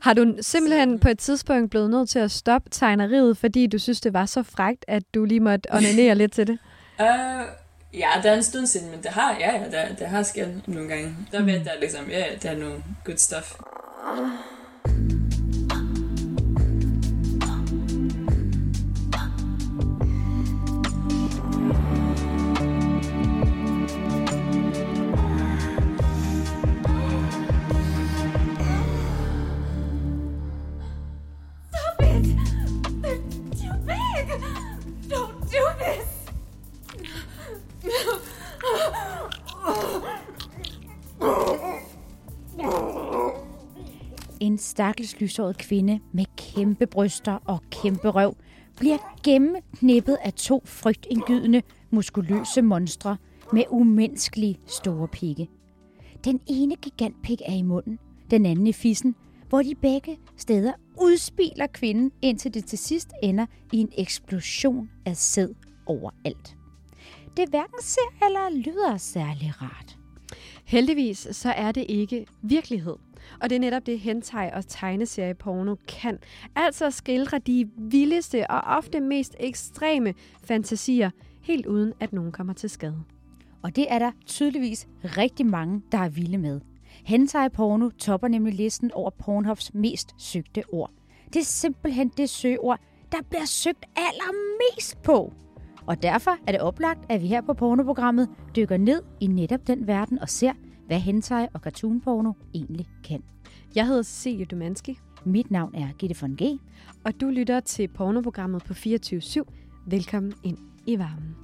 Har du simpelthen på et tidspunkt blevet nødt til at stoppe tegneriet, fordi du synes, det var så frægt, at du lige måtte onanere lidt til det? Uh, ja, det er en stund siden, men det har, ja, ja, det, det har sket nogle gange. Der ved jeg ligesom, ja, det er noget good stuff. En stakkels lyshåret kvinde med kæmpe bryster og kæmpe røv bliver gennemknippet af to frygtindgydende, muskuløse monstre med umenneskelig store pigge. Den ene gigantpik er i munden, den anden i fissen, hvor de begge steder udspiler kvinden, indtil det til sidst ender i en eksplosion af sæd overalt. Det hverken ser eller lyder særlig rart. Heldigvis så er det ikke virkelighed. Og det er netop det, hentai og tegneserieporno kan. Altså skildre de vildeste og ofte mest ekstreme fantasier, helt uden at nogen kommer til skade. Og det er der tydeligvis rigtig mange, der er vilde med. Hentai porno topper nemlig listen over Pornhubs mest søgte ord. Det er simpelthen det søgeord, der bliver søgt allermest på. Og derfor er det oplagt, at vi her på pornoprogrammet dykker ned i netop den verden og ser, hvad hentai og cartoonporno egentlig kan. Jeg hedder Cecilie Dumanski, Mit navn er Gitte von G. og du lytter til pornoprogrammet på 24 Velkommen ind i varmen.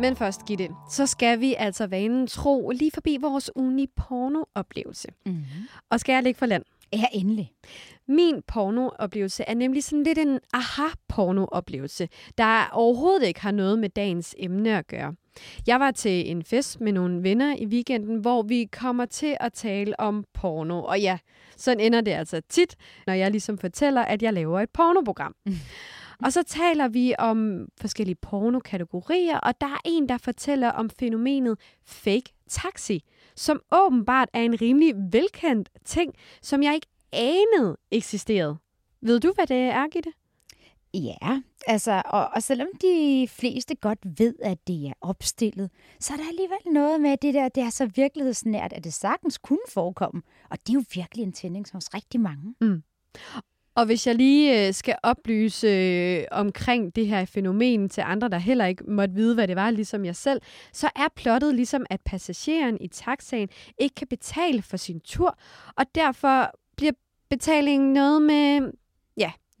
Men først, Gitte, så skal vi altså vanen tro lige forbi vores ugenlige porno-oplevelse. Mm-hmm. Og skal jeg ligge for land? Ja, endelig. Min pornooplevelse er nemlig sådan lidt en aha-pornooplevelse, der overhovedet ikke har noget med dagens emne at gøre. Jeg var til en fest med nogle venner i weekenden, hvor vi kommer til at tale om porno. Og ja, sådan ender det altså tit, når jeg ligesom fortæller, at jeg laver et pornoprogram. Og så taler vi om forskellige pornokategorier, og der er en, der fortæller om fænomenet fake taxi, som åbenbart er en rimelig velkendt ting, som jeg ikke anede eksisterede. Ved du, hvad det er, Gitte? Ja, altså, og, og selvom de fleste godt ved, at det er opstillet, så er der alligevel noget med det der, det er så virkelighedsnært, at det sagtens kunne forekomme. Og det er jo virkelig en tænding hos rigtig mange. Og hvis jeg lige øh, skal oplyse øh, omkring det her fænomen til andre, der heller ikke måtte vide, hvad det var, ligesom jeg selv, så er plottet ligesom, at passageren i taxaen ikke kan betale for sin tur, og derfor bliver betalingen noget med,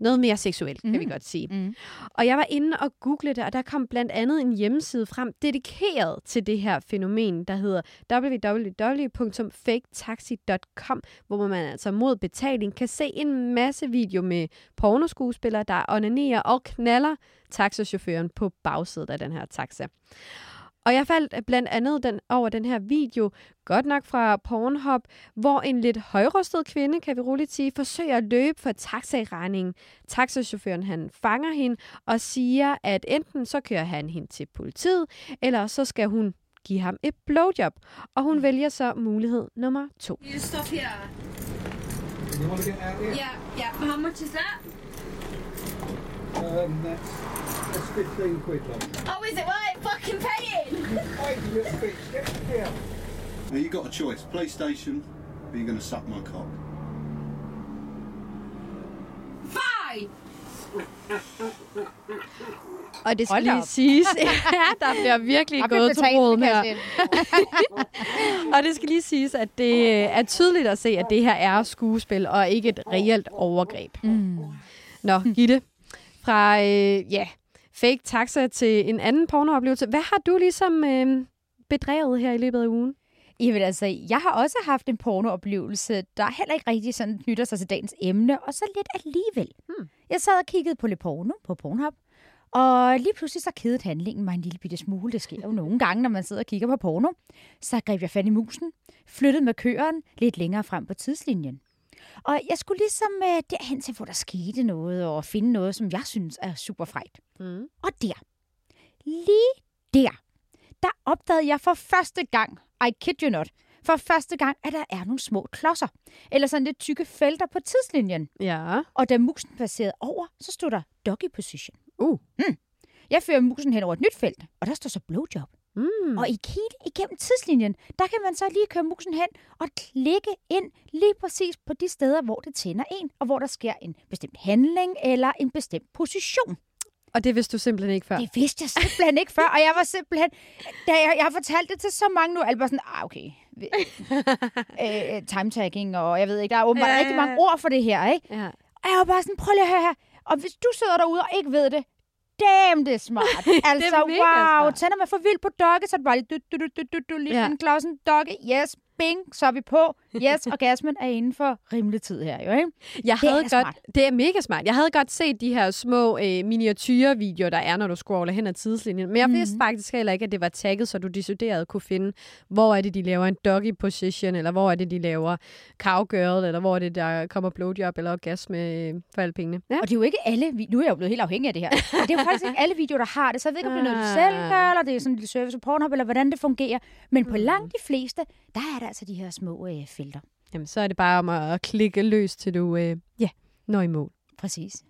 noget mere seksuelt, mm. kan vi godt sige. Mm. Og jeg var inde og googlede det, og der kom blandt andet en hjemmeside frem dedikeret til det her fænomen, der hedder www.faketaxi.com, hvor man altså mod betaling kan se en masse video med pornoskuespillere, der onanerer og knaller taxachaufføren på bagsædet af den her taxa. Og jeg faldt blandt andet den, over den her video, godt nok fra Pornhub, hvor en lidt højrøstet kvinde, kan vi roligt sige, forsøger at løbe for taxaregningen. Taxachaufføren han fanger hende og siger, at enten så kører han hende til politiet, eller så skal hun give ham et blowjob. Og hun vælger så mulighed nummer to. You stop here. You want to get out here? Yeah, yeah. How much is that? Um, that's, that's 15 quid, love. Oh, is it? Well, I ain't fucking paying. Wait, you little bitch, get here. Now you got a choice: PlayStation, or you're going to suck my cock. Fine. Og det skal Hold lige op. siges, ja, der bliver virkelig gået til råden her. Og det skal lige siges, at det er tydeligt at se, at det her er skuespil og ikke et reelt overgreb. Mm. Nå, Gitte, fra øh, ja, fake taxa til en anden pornooplevelse. Hvad har du ligesom øh, bedrevet her i løbet af ugen? Jamen altså, jeg har også haft en pornooplevelse, der heller ikke rigtig sådan knytter sig til dagens emne, og så lidt alligevel. Hmm. Jeg sad og kiggede på lidt porno på Pornhub, og lige pludselig så kedede handlingen mig en lille bitte smule. Det sker jo nogle gange, når man sidder og kigger på porno. Så greb jeg fat i musen, flyttede med køren lidt længere frem på tidslinjen. Og jeg skulle ligesom øh, derhen til, hvor der skete noget, og finde noget, som jeg synes er super frægt. Mm. Og der, lige der, der opdagede jeg for første gang, I kid you not, for første gang, at der er nogle små klodser, eller sådan lidt tykke felter på tidslinjen. Ja. Og da musen passerede over, så stod der doggy position. Uh. Mm. Jeg fører musen hen over et nyt felt, og der står så blowjob. Mm. Og i hele igennem tidslinjen, der kan man så lige køre musen hen og klikke ind lige præcis på de steder, hvor det tænder en, og hvor der sker en bestemt handling eller en bestemt position. Og det vidste du simpelthen ikke før? Det vidste jeg simpelthen ikke før, og jeg var simpelthen... Da jeg, jeg har fortalt det til så mange nu, alle bare sådan, ah, okay, øh, time tagging, og jeg ved ikke, der er åbenbart ja, rigtig mange ord for det her, ikke? Ja. Og jeg var bare sådan, prøv lige at høre her. Og hvis du sidder derude og ikke ved det, damn, det er smart. Altså, mega wow. smart. Tænder man for vildt på dogge, så er det bare lige, du, du, du, du, du, du, lige Ja. en Clausen dogge. Yes, bing, så er vi på. Yes, orgasmen er inden for rimelig tid her, jo, ikke? Jeg Det er havde da godt, smart. det er mega smart. Jeg havde godt set de her små øh, miniatyrvideoer, der er, når du scroller hen ad tidslinjen. Men jeg Mhm. mm. vidste faktisk heller ikke, at det var tagget, så du decideret kunne finde, hvor er det, de laver en doggy position, eller hvor er det, de laver cowgirl, eller hvor er det, der kommer blowjob eller orgasme øh, for alle pengene. Ja. Og det er jo ikke alle, nu er jeg jo blevet helt afhængig af det her, og det er jo faktisk ikke alle videoer, der har det, så jeg ved ikke, om det er noget, du selv gør, eller det er sådan en lille service på Pornhub, eller hvordan det fungerer. Men på langt de fleste, der er der altså de her små øh, felter. Jamen, så er det bare om at klikke løs, til du øh, ja, når i mål. Præcis.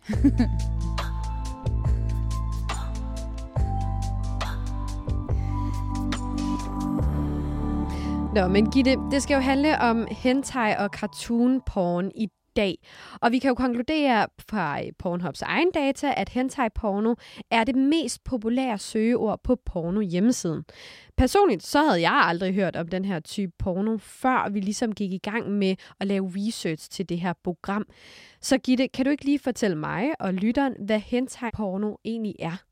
Nå, men Gitte, det skal jo handle om hentai og cartoon porn i dag. Og vi kan jo konkludere fra øh, Pornhubs egen data, at hentai porno er det mest populære søgeord på porno hjemmesiden. Personligt så havde jeg aldrig hørt om den her type porno, før vi ligesom gik i gang med at lave research til det her program. Så Gitte, kan du ikke lige fortælle mig og lytteren, hvad hentai porno egentlig er?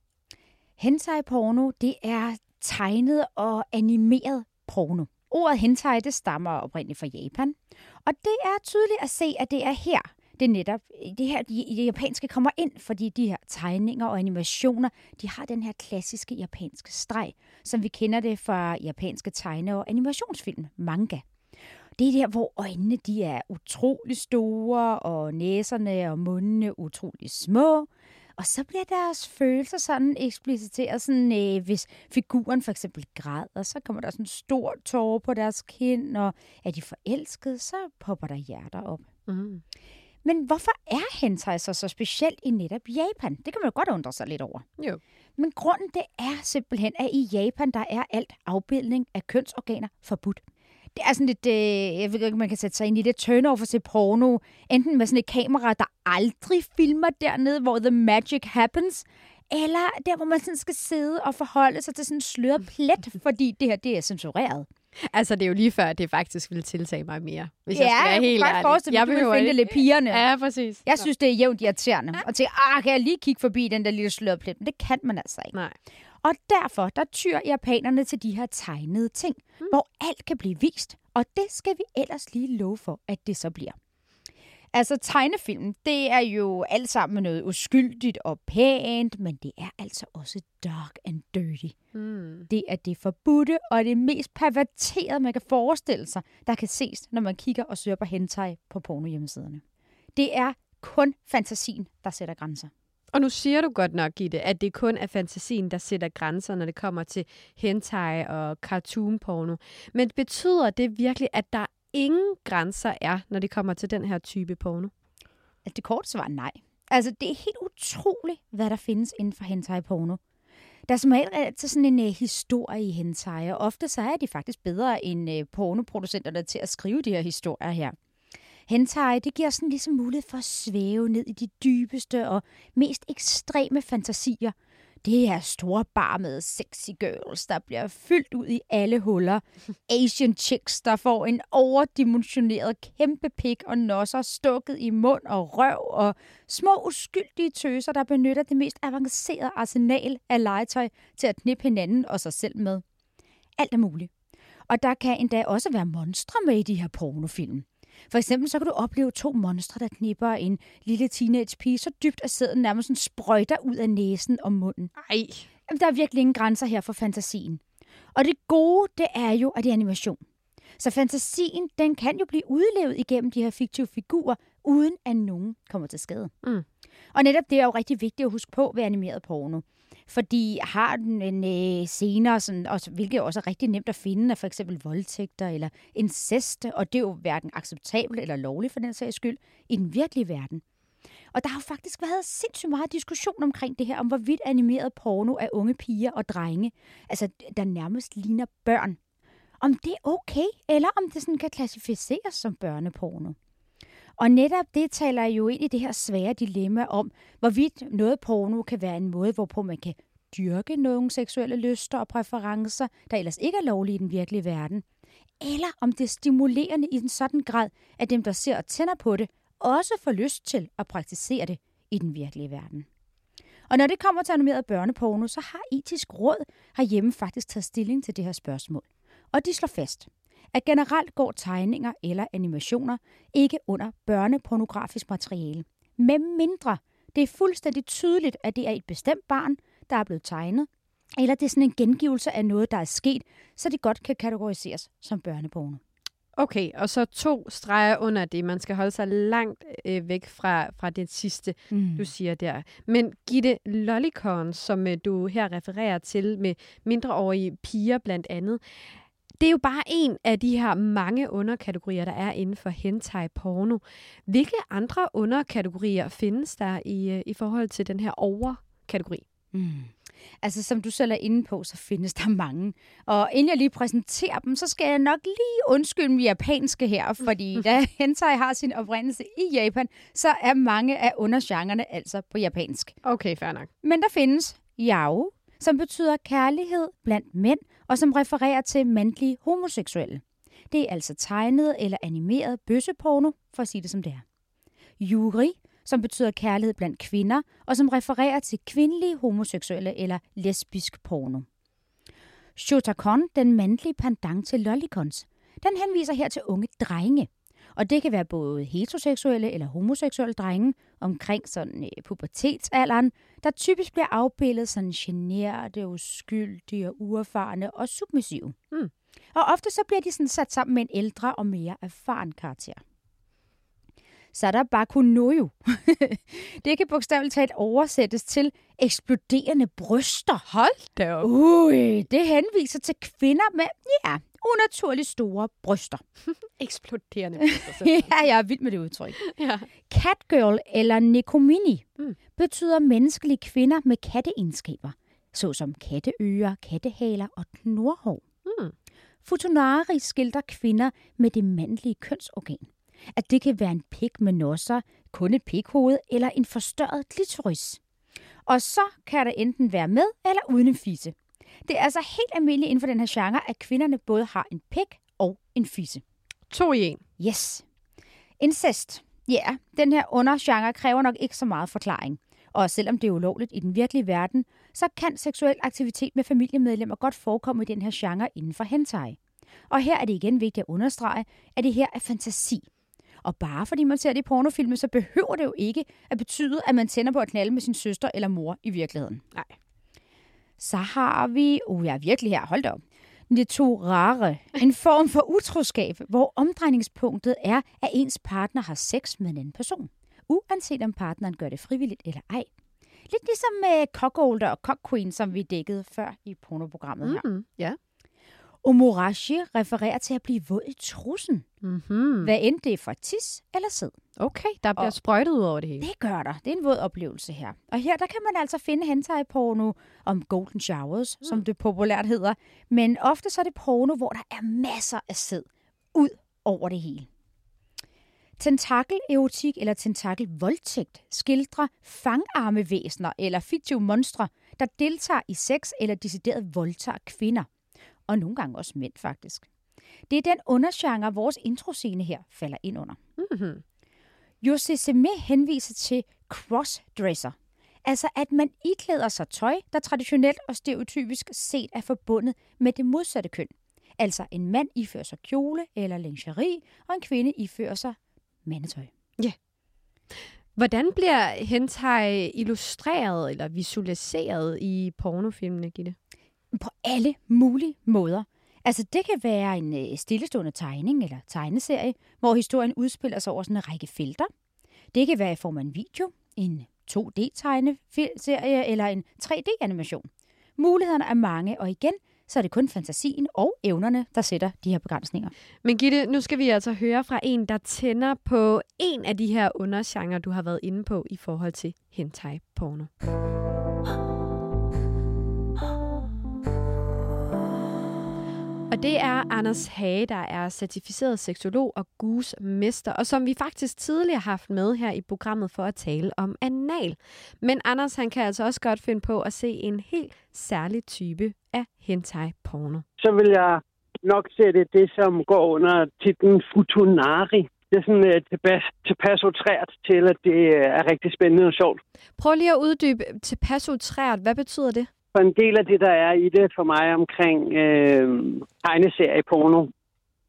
Hentai porno, det er tegnet og animeret porno. Ordet hentai, det stammer oprindeligt fra Japan. Og det er tydeligt at se, at det er her, det er netop øh, det her, de, de japanske kommer ind, fordi de her tegninger og animationer, de har den her klassiske japanske streg, som vi kender det fra japanske tegne- og animationsfilm, manga. Det er der, hvor øjnene de er utrolig store, og næserne og mundene utrolig små. Og så bliver deres følelser sådan ekspliciteret, sådan, øh, hvis figuren for eksempel græder, så kommer der sådan en stor tårer på deres kind, og er de forelskede, så popper der hjerter op. Mm. Men hvorfor er hentai så så specielt i netop Japan? Det kan man jo godt undre sig lidt over. Jo. Men grunden det er simpelthen, at i Japan, der er alt afbildning af kønsorganer forbudt. Det er sådan lidt, øh, jeg ved ikke, man kan sætte sig ind i det, turnover til porno. Enten med sådan et kamera, der aldrig filmer dernede, hvor the magic happens, eller der, hvor man sådan skal sidde og forholde sig til sådan en sløret plet, fordi det her, det er censureret. Altså, det er jo lige før, at det faktisk ville tiltage mig mere, hvis ja, jeg skal være helt jeg ærlig. du vil behøver ikke- lidt pigerne. Ja, præcis. Jeg synes, det er jævnt irriterende. Og tænker, ah, kan jeg lige kigge forbi den der lille slørede plet? Men det kan man altså ikke. Nej. Og derfor, der tyr japanerne til de her tegnede ting, mm. hvor alt kan blive vist. Og det skal vi ellers lige love for, at det så bliver. Altså tegnefilm, det er jo alt sammen noget uskyldigt og pænt, men det er altså også dark and dirty. Mm. Det er det forbudte og det mest perverterede, man kan forestille sig, der kan ses, når man kigger og søger på hentai på pornohjemmesiderne. Det er kun fantasien, der sætter grænser. Og nu siger du godt nok, Gitte, at det kun er fantasien, der sætter grænser, når det kommer til hentai og cartoon-porno. Men betyder det virkelig, at der ingen grænser er, når det kommer til den her type porno? At det korte svar er nej. Altså, det er helt utroligt, hvad der findes inden for hentai-porno. Der er som regel altid sådan en uh, historie i hentai, og ofte så er de faktisk bedre end uh, pornoproducenterne til at skrive de her historier her. Hentai, det giver sådan ligesom mulighed for at svæve ned i de dybeste og mest ekstreme fantasier. Det er store bar med sexy girls, der bliver fyldt ud i alle huller. Asian chicks, der får en overdimensioneret kæmpe pik og nosser stukket i mund og røv. Og små uskyldige tøser, der benytter det mest avancerede arsenal af legetøj til at knippe hinanden og sig selv med. Alt er muligt. Og der kan endda også være monstre med i de her pornofilm. For eksempel så kan du opleve to monstre, der knipper en lille teenage pige så dybt, at sæden nærmest sådan sprøjter ud af næsen og munden. Ej. Jamen, der er virkelig ingen grænser her for fantasien. Og det gode, det er jo, at det er animation. Så fantasien, den kan jo blive udlevet igennem de her fiktive figurer, uden at nogen kommer til skade. Mm. Og netop det er jo rigtig vigtigt at huske på ved animeret porno. Fordi har den en øh, senere, sådan, og, hvilket også er rigtig nemt at finde, af for eksempel voldtægter eller incest, og det er jo hverken acceptabelt eller lovligt for den sags skyld, i den virkelige verden. Og der har jo faktisk været sindssygt meget diskussion omkring det her, om hvorvidt animeret porno af unge piger og drenge, altså der nærmest ligner børn, om det er okay, eller om det sådan kan klassificeres som børneporno. Og netop det taler jo ind i det her svære dilemma om, hvorvidt noget porno kan være en måde, hvorpå man kan dyrke nogle seksuelle lyster og præferencer, der ellers ikke er lovlige i den virkelige verden. Eller om det er stimulerende i en sådan grad, at dem, der ser og tænder på det, også får lyst til at praktisere det i den virkelige verden. Og når det kommer til animeret børneporno, så har etisk råd herhjemme faktisk taget stilling til det her spørgsmål. Og de slår fast, at generelt går tegninger eller animationer ikke under børnepornografisk materiale. Med mindre det er fuldstændig tydeligt, at det er et bestemt barn, der er blevet tegnet, eller det er sådan en gengivelse af noget, der er sket, så det godt kan kategoriseres som børneporno. Okay, og så to streger under det. Man skal holde sig langt øh, væk fra, fra det sidste, mm. du siger der. Men Gitte Lollicon, som øh, du her refererer til med mindreårige piger blandt andet, det er jo bare en af de her mange underkategorier, der er inden for hentai porno. Hvilke andre underkategorier findes der i, øh, i forhold til den her overkategori? Mm. Altså, som du selv er inde på, så findes der mange. Og inden jeg lige præsenterer dem, så skal jeg nok lige undskylde mit japanske her, fordi da hentai har sin oprindelse i Japan, så er mange af undergenrerne altså på japansk. Okay, fair nok. Men der findes yao, som betyder kærlighed blandt mænd, og som refererer til mandlige homoseksuelle. Det er altså tegnet eller animeret bøsseporno, for at sige det som det er. Yuri, som betyder kærlighed blandt kvinder, og som refererer til kvindelige homoseksuelle eller lesbisk porno. Shotakon, den mandlige pendant til lollikons. den henviser her til unge drenge. Og det kan være både heteroseksuelle eller homoseksuelle drenge omkring sådan øh, pubertetsalderen, der typisk bliver afbildet sådan generede, uskyldige, uerfarne og submissive. Mm. Og ofte så bliver de sådan sat sammen med en ældre og mere erfaren karakter. Så er der Bakunoyo. det kan bogstaveligt talt oversættes til eksploderende bryster. Hold da op. Ui, det henviser til kvinder med, ja, unaturligt store bryster. Eksploderende. ja, jeg er vild med det udtryk. ja. Catgirl eller Nekomini Mm. betyder menneskelige kvinder med katteegenskaber, såsom katteører, kattehaler og knorhår. Mm. Futonari skildrer kvinder med det mandlige kønsorgan. At det kan være en pik med nosser, kun et pikhoved eller en forstørret klitoris. Og så kan der enten være med eller uden en fisse. Det er altså helt almindeligt inden for den her genre, at kvinderne både har en pik og en fisse. To i en. Yes. Incest. Ja, yeah, den her undergenre kræver nok ikke så meget forklaring. Og selvom det er ulovligt i den virkelige verden, så kan seksuel aktivitet med familiemedlemmer godt forekomme i den her genre inden for hentai. Og her er det igen vigtigt at understrege, at det her er fantasi. Og bare fordi man ser det i pornofilme, så behøver det jo ikke at betyde, at man tænder på at knalde med sin søster eller mor i virkeligheden. Nej. Så har vi, uh, jeg er virkelig her, hold da op, netorare, en form for utroskab, hvor omdrejningspunktet er, at ens partner har sex med en anden person, uanset om partneren gør det frivilligt eller ej. Lidt ligesom med cockholder og cock queen, som vi dækkede før i pornoprogrammet her. Mm-hmm. Ja. Omorashi refererer til at blive våd i trussen, Mm-hmm. hvad end det er for tis eller sæd. Okay, der bliver Og- sprøjtet ud over det hele. Det gør der. Det er en våd oplevelse her. Og her der kan man altså finde hentai-porno om golden showers, mm. som det populært hedder. Men ofte så er det porno, hvor der er masser af sæd ud over det hele. Tentakel-erotik eller tentakel-voldtægt skildrer fangarme væsener eller fiktive monstre, der deltager i sex eller decideret voldtager kvinder. Og nogle gange også mænd, faktisk. Det er den undergenre, vores introscene her falder ind under. Mm-hmm. Yoseseme henviser til crossdresser. Altså at man iklæder sig tøj, der traditionelt og stereotypisk set er forbundet med det modsatte køn. Altså en mand ifører sig kjole eller lingerie, og en kvinde ifører sig mandetøj. Hvordan bliver hentai illustreret eller visualiseret i pornofilmene, Gitte? På alle mulige måder. Altså det kan være en øh, stillestående tegning eller tegneserie, hvor historien udspiller sig over sådan en række felter. Det kan være i form af en video, en 2D-tegneserie eller en 3D-animation. Mulighederne er mange, og igen, så er det kun fantasien og evnerne, der sætter de her begrænsninger. Men Gitte, nu skal vi altså høre fra en, der tænder på en af de her undergenre, du har været inde på i forhold til hentai-porno. Og det er Anders Hage, der er certificeret seksolog og GUS-mester, og som vi faktisk tidligere har haft med her i programmet for at tale om anal. Men Anders han kan altså også godt finde på at se en helt særlig type af hentai-porno. så vil jeg nok sætte det, som går under titlen Futunari. Det er sådan uh, tilpas, tilpas utrært til, at det er rigtig spændende og sjovt. Prøv lige at uddybe tilpas utrært. Hvad betyder det? For en del af det, der er i det for mig omkring øh, tegneserieporno,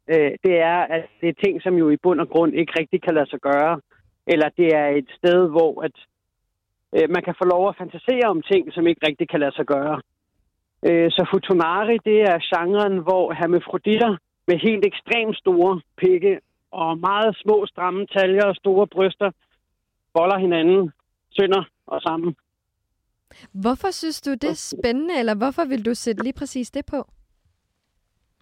øh, det er, at det er ting, som jo i bund og grund ikke rigtig kan lade sig gøre. Eller det er et sted, hvor at, øh, man kan få lov at fantasere om ting, som ikke rigtig kan lade sig gøre. Øh, så futonari, det er genren, hvor hermafroditter med helt ekstremt store pikke og meget små, stramme taljer og store bryster boller hinanden, sønder og sammen. Hvorfor synes du, det er spændende, eller hvorfor vil du sætte lige præcis det på?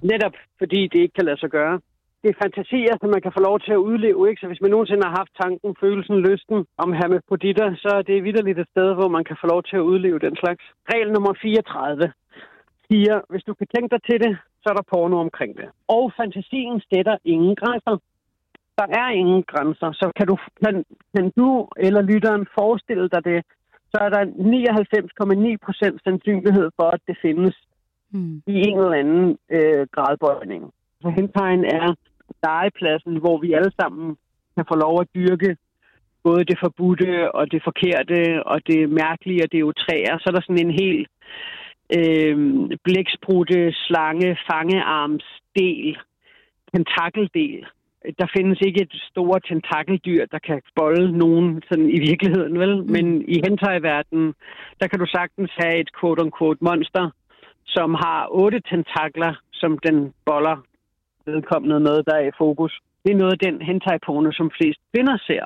Netop fordi det ikke kan lade sig gøre. Det er fantasier, som man kan få lov til at udleve. Ikke? Så hvis man nogensinde har haft tanken, følelsen, lysten om hermafroditter, så er det vidderligt et sted, hvor man kan få lov til at udleve den slags. Regel nummer 34 siger, hvis du kan tænke dig til det, så er der porno omkring det. Og fantasien sætter ingen grænser. Der er ingen grænser. Så kan du, kan, kan du eller lytteren forestille dig det, så er der 99,9% sandsynlighed for, at det findes Hmm. i en eller anden øh, gradbøjning. Så hentegen er legepladsen, hvor vi alle sammen kan få lov at dyrke både det forbudte og det forkerte og det mærkelige og det utrære. Så er der sådan en helt øh, blæksprutte, slange, fangearmsdel, tentakeldel. Der findes ikke et stort tentakeldyr, der kan bolde nogen sådan i virkeligheden, vel? Mm. Men i hentai-verdenen, der kan du sagtens have et quote-unquote monster, som har otte tentakler, som den boller vedkommende noget, der er i fokus. Det er noget af den hentai-porno, som flest kvinder ser.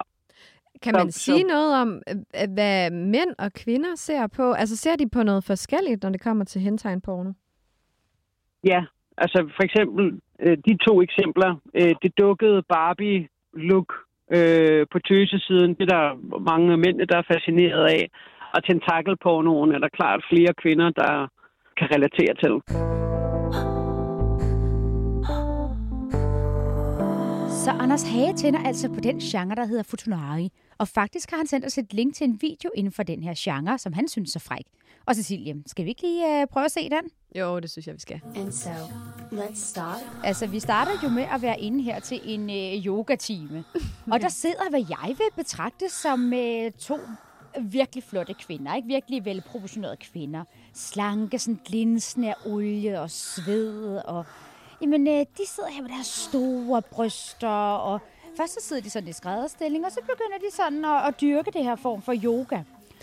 Kan man Så- sige så- noget om, øh, hvad mænd og kvinder ser på? Altså ser de på noget forskelligt, når det kommer til hentai-porno? Ja, altså for eksempel øh, de to eksempler. Øh, det dukkede Barbie-look øh, på tøsesiden, det er der mange mænd, der er fascineret af. Og tentakelpornoen er der klart flere kvinder, der kan relatere til. Så Anders Hage tænder altså på den genre, der hedder Futunari. Og faktisk har han sendt os et link til en video inden for den her genre, som han synes er fræk. Og Cecilie, skal vi ikke lige uh, prøve at se den? Jo, det synes jeg, vi skal. And so, let's start. Altså, vi starter jo med at være inde her til en øh, yogatime. og der sidder, hvad jeg vil betragte som øh, to virkelig flotte kvinder. Ikke? Virkelig velproportionerede kvinder. Slanke, sådan glinsende af olie og sved. Og, jamen, øh, de sidder her med deres store bryster. Og først så sidder de sådan i skrædderstilling, og så begynder de sådan at, at dyrke det her form for yoga.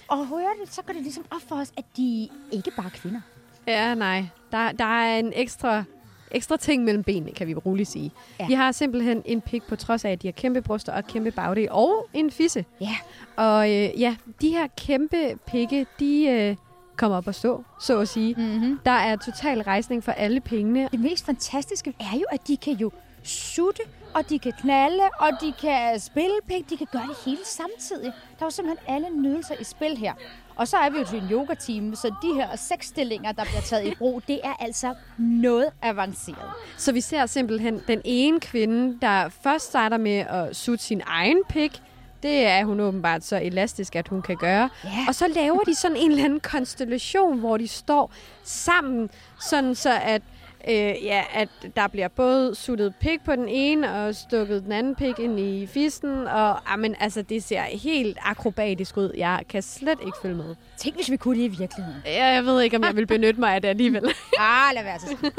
Og hører det, så går det ligesom op for os, at de ikke bare er kvinder. Ja, nej. Der, der er en ekstra, ekstra ting mellem benene, kan vi roligt sige. Ja. De har simpelthen en pik på trods af, at de har kæmpe bryster og kæmpe bagdel og en fisse. Ja. Og øh, ja, de her kæmpe pikke, de øh, kommer op at stå, så at sige. Mm-hmm. Der er total rejsning for alle pengene. Det mest fantastiske er jo, at de kan jo sutte, og de kan knalde, og de kan spille pik, de kan gøre det hele samtidig. Der er jo simpelthen alle nydelser i spil her. Og så er vi jo til en yoga-team, så de her seks stillinger, der bliver taget i brug, det er altså noget avanceret. Så vi ser simpelthen den ene kvinde, der først starter med at sutte sin egen pik. Det er hun åbenbart så elastisk, at hun kan gøre. Ja. Og så laver de sådan en eller anden konstellation, hvor de står sammen, sådan så at, øh, ja, at der bliver både suttet pik på den ene, og stukket den anden pik ind i fisten. Og amen, altså, det ser helt akrobatisk ud. Jeg kan slet ikke følge med. Tænk, hvis vi kunne det i virkeligheden. Ja, Jeg ved ikke, om jeg vil benytte mig af det alligevel. Ah, lad være så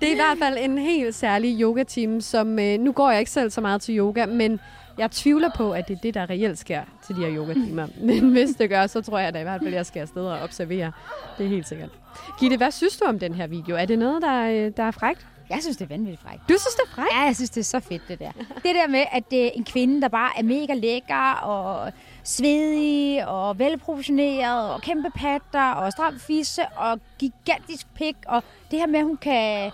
Det er i hvert fald en helt særlig yoga-team, som øh, nu går jeg ikke selv så meget til yoga, men jeg tvivler på, at det er det, der reelt sker til de her yoga-timer. Men hvis det gør, så tror jeg da i hvert fald, at jeg skal afsted og observere. Det er helt sikkert. Gitte, hvad synes du om den her video? Er det noget, der, øh, der er frægt? Jeg synes, det er vanvittigt frækt. Du synes, det er frækt? Ja, jeg synes, det er så fedt, det der. Det der med, at det er en kvinde, der bare er mega lækker og svedig og velproportioneret og kæmpe patter og stram fisse og gigantisk pik. Og det her med, at hun kan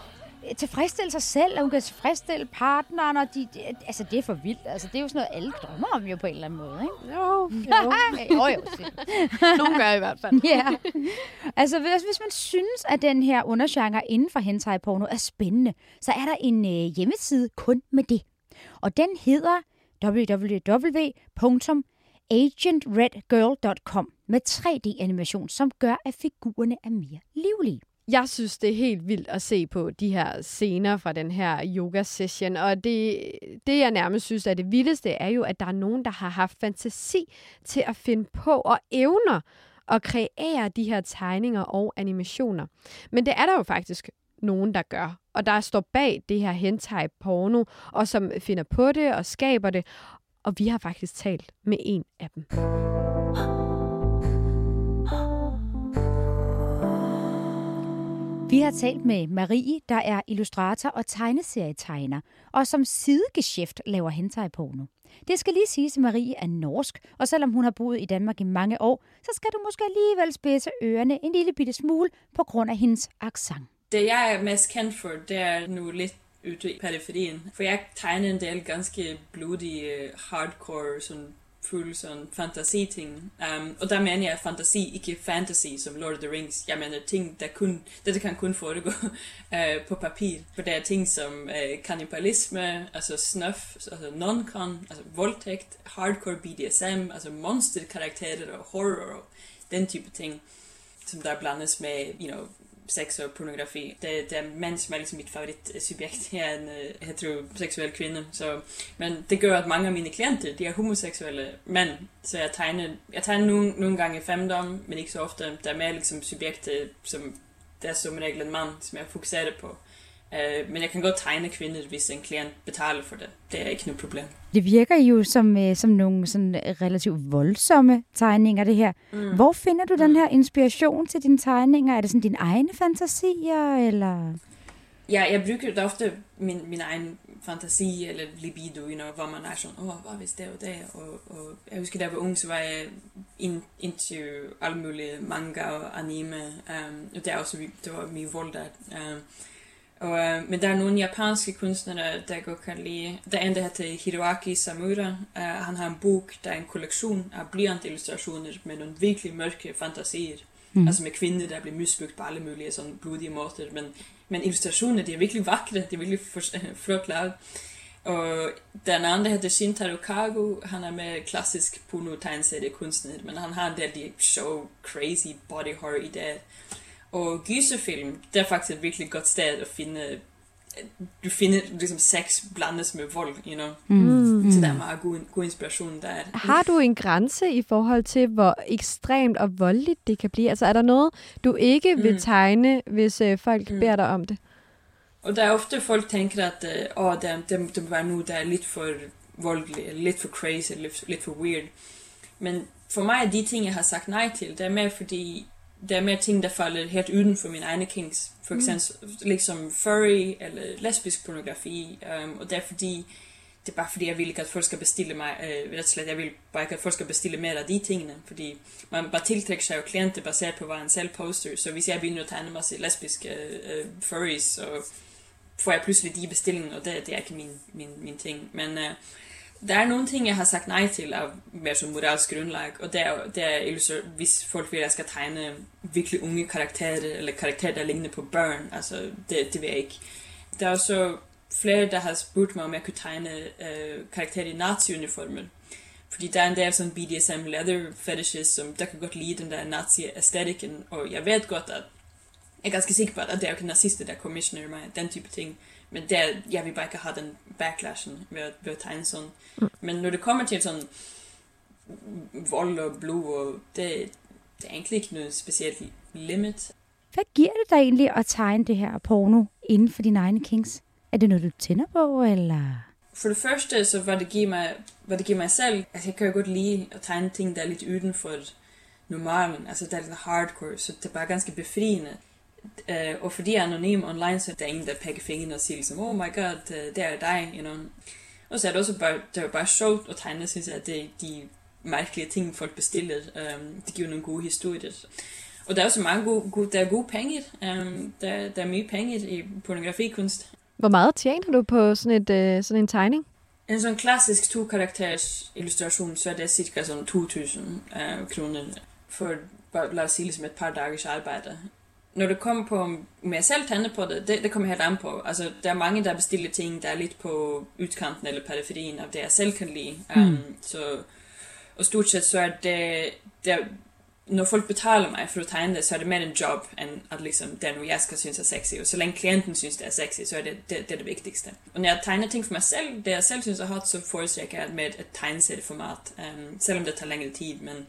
tilfredsstille sig selv, og hun kan tilfredsstille partneren, og de, de, altså det er for vildt. Altså det er jo sådan noget, alle drømmer om jo på en eller anden måde, ikke? Jo, jo, jo. Nogle gør i hvert fald. Ja. Altså, hvis, hvis man synes, at den her undergenre inden for hentai-porno er spændende, så er der en øh, hjemmeside kun med det. Og den hedder www.agentredgirl.com med 3D-animation, som gør, at figurerne er mere livlige. Jeg synes, det er helt vildt at se på de her scener fra den her yoga-session, og det, det, jeg nærmest synes er det vildeste, er jo, at der er nogen, der har haft fantasi til at finde på og evner at kreere de her tegninger og animationer. Men det er der jo faktisk nogen, der gør, og der står bag det her hentai porno, og som finder på det og skaber det, og vi har faktisk talt med en af dem. Vi har talt med Marie, der er illustrator og tegneserietegner, og som sidegeschæft laver hentai-porno. Det skal lige siges, at Marie er norsk, og selvom hun har boet i Danmark i mange år, så skal du måske alligevel spidse ørerne en lille bitte smule på grund af hendes accent. Det jeg er mest kendt for, det er nu lidt ude i periferien. For jeg tegner en del ganske blodige, øh, hardcore, sådan følelser og fantasiting. Ehm, um, og der mener jeg fantasi, ikke fantasy som Lord of the Rings. Jeg mener ting, der, kun, dette det kan kun foregå uh, eh, på papir. For der er ting som uh, kannibalisme, altså snuff, altså non-con, altså voldtægt, hardcore BDSM, altså monsterkarakterer og horror og den type ting, som der blandes med, you know, sex og pornografi. Det, det er mænd, som er ligesom mit favoritsubjekt. Jeg er en uh, heteroseksuel kvinde. Så, men det gør, at mange af mine klienter, de er homoseksuelle mænd. Så jeg tegner, jeg tegner nogle, nogle gange femdom, men ikke så ofte. Der er mere ligesom subjekter, øh, som det er som regel en mand, som jeg fokuserer på. Uh, men jeg kan godt tegne kvinder, hvis en klient betaler for det. Det er ikke noget problem. Det virker jo som, uh, som nogle sådan relativt voldsomme tegninger, det her. Mm. Hvor finder du den her inspiration til dine tegninger? Er det sådan dine egne fantasier, eller... Ja, jeg bruger ofte min, min egen fantasi eller libido, you know, hvor man er sådan, åh, hvad hvis det var det? Og, og jeg husker, da jeg var ung, så var jeg in, into alle mulige manga og anime. Um, og det, er også, det var min vold der. Um, og, øh, men der er nogle japanske kunstnere, der godt kan lide. Der er en, der heter Hiroaki Samura. Uh, han har en bog, der er en kollektion af blyantillustrationer med nogle virkelig mørke fantasier. Mm. Altså med kvinder, der bliver misbrugt på alle mulige sådan blodige måder. Men, men illustrationer, de er virkelig vakre. De er virkelig for, flot lavet. Og den anden heter Shintaro Kago. Han er med klassisk porno-tegnseriekunstner, men han har en del de show crazy body horror i det. Og gyserfilm, det er faktisk et virkelig godt sted at finde du finder ligesom sex blandes med vold, you know. Mm. Så der er meget god, god inspiration der. Har du en grænse i forhold til, hvor ekstremt og voldeligt det kan blive? Altså er der noget, du ikke vil tegne, hvis øh, folk mm. beder dig om det? Og der er ofte folk tænker, at øh, åh, det, det, det må være nu, der er lidt for voldeligt, lidt for crazy, lidt, lidt for weird. Men for mig er de ting, jeg har sagt nej til, det er mere fordi, det er mere ting, der falder helt uden for mine egne kinks. For eksempel mm. liksom furry eller lesbisk pornografi. Um, og det er fordi, det er bare fordi, jeg vil ikke, at folk skal bestille mig, øh, ret slet, jeg vil bare ikke, at folk skal bestille mere af de tingene, fordi man bare tiltrækker sig jo klienter baseret på, hvad han selv poster, så hvis jeg begynder at tegne en masse lesbiske øh, furries, så får jeg pludselig de bestillinger, og det, det er ikke min, min, min ting. Men øh, der er nogle ting, jeg har sagt nej til af mere som moralsk grundlag, og det er, det er hvis folk vil, at jeg skal tegne virkelig unge karakterer, eller karakterer, der ligner på børn, altså det, det vil jeg ikke. Der er også flere, der har spurgt mig, om jeg kunne tegne uh, karakterer i nazi-uniformer. Fordi der er en del sådan BDSM leather fetishes, som der kan godt lide den der nazi-æstetikken, og jeg ved godt, at er ganske sikker på, at det er jo ikke nazister, der commissioner mig, den type ting. Men det jeg vil bare ikke have den backlashen ved at, ved at tegne sådan. Mm. Men når det kommer til sådan vold og blod, og det, det er egentlig ikke noget specielt limit. Hvad giver det dig egentlig at tegne det her porno inden for dine egne kings? Er det noget, du tænder på, eller? For det første, så var det give mig, var det give mig selv, altså jeg kan jo godt lide at tegne ting, der er lidt uden for normalen, altså der er lidt hardcore, så det er bare ganske befriende Øh, og fordi jeg er anonym online, så er der ingen, der pækker fingeren og siger ligesom, oh my god, øh, det er dig, you know. Og så er det også bare, det er bare sjovt at tegne, synes jeg, at det, de mærkelige ting, folk bestiller, um, det giver nogle gode historier. Og der er også mange gode, gode der er gode penge, um, der, der er mye penge i pornografikunst. Hvor meget tjener du på sådan, et, øh, sådan en tegning? En sådan klassisk to-karakters illustration, så er det cirka sådan 2.000 uh, kroner for, bare, lad os sige, ligesom et par dagers arbejde. Når det kommer på, om jeg selv tænder på det, det, det kommer helt an på. Altså, der er mange, der bestiller ting, der er lidt på udkanten eller periferien af det, jeg selv kan lide. Um, så, og stort set så er det, det, når folk betaler mig for at tegne det, så er det mere en job, end at liksom, det er noget, jeg skal synes er sexy. Og så længe klienten synes, det er sexy, så er det det, det, er det vigtigste. Og når jeg tegner ting for mig selv, det jeg selv synes er hot, så foretrækker jeg med et tegnesætteformat. Um, selvom det tager længere tid, men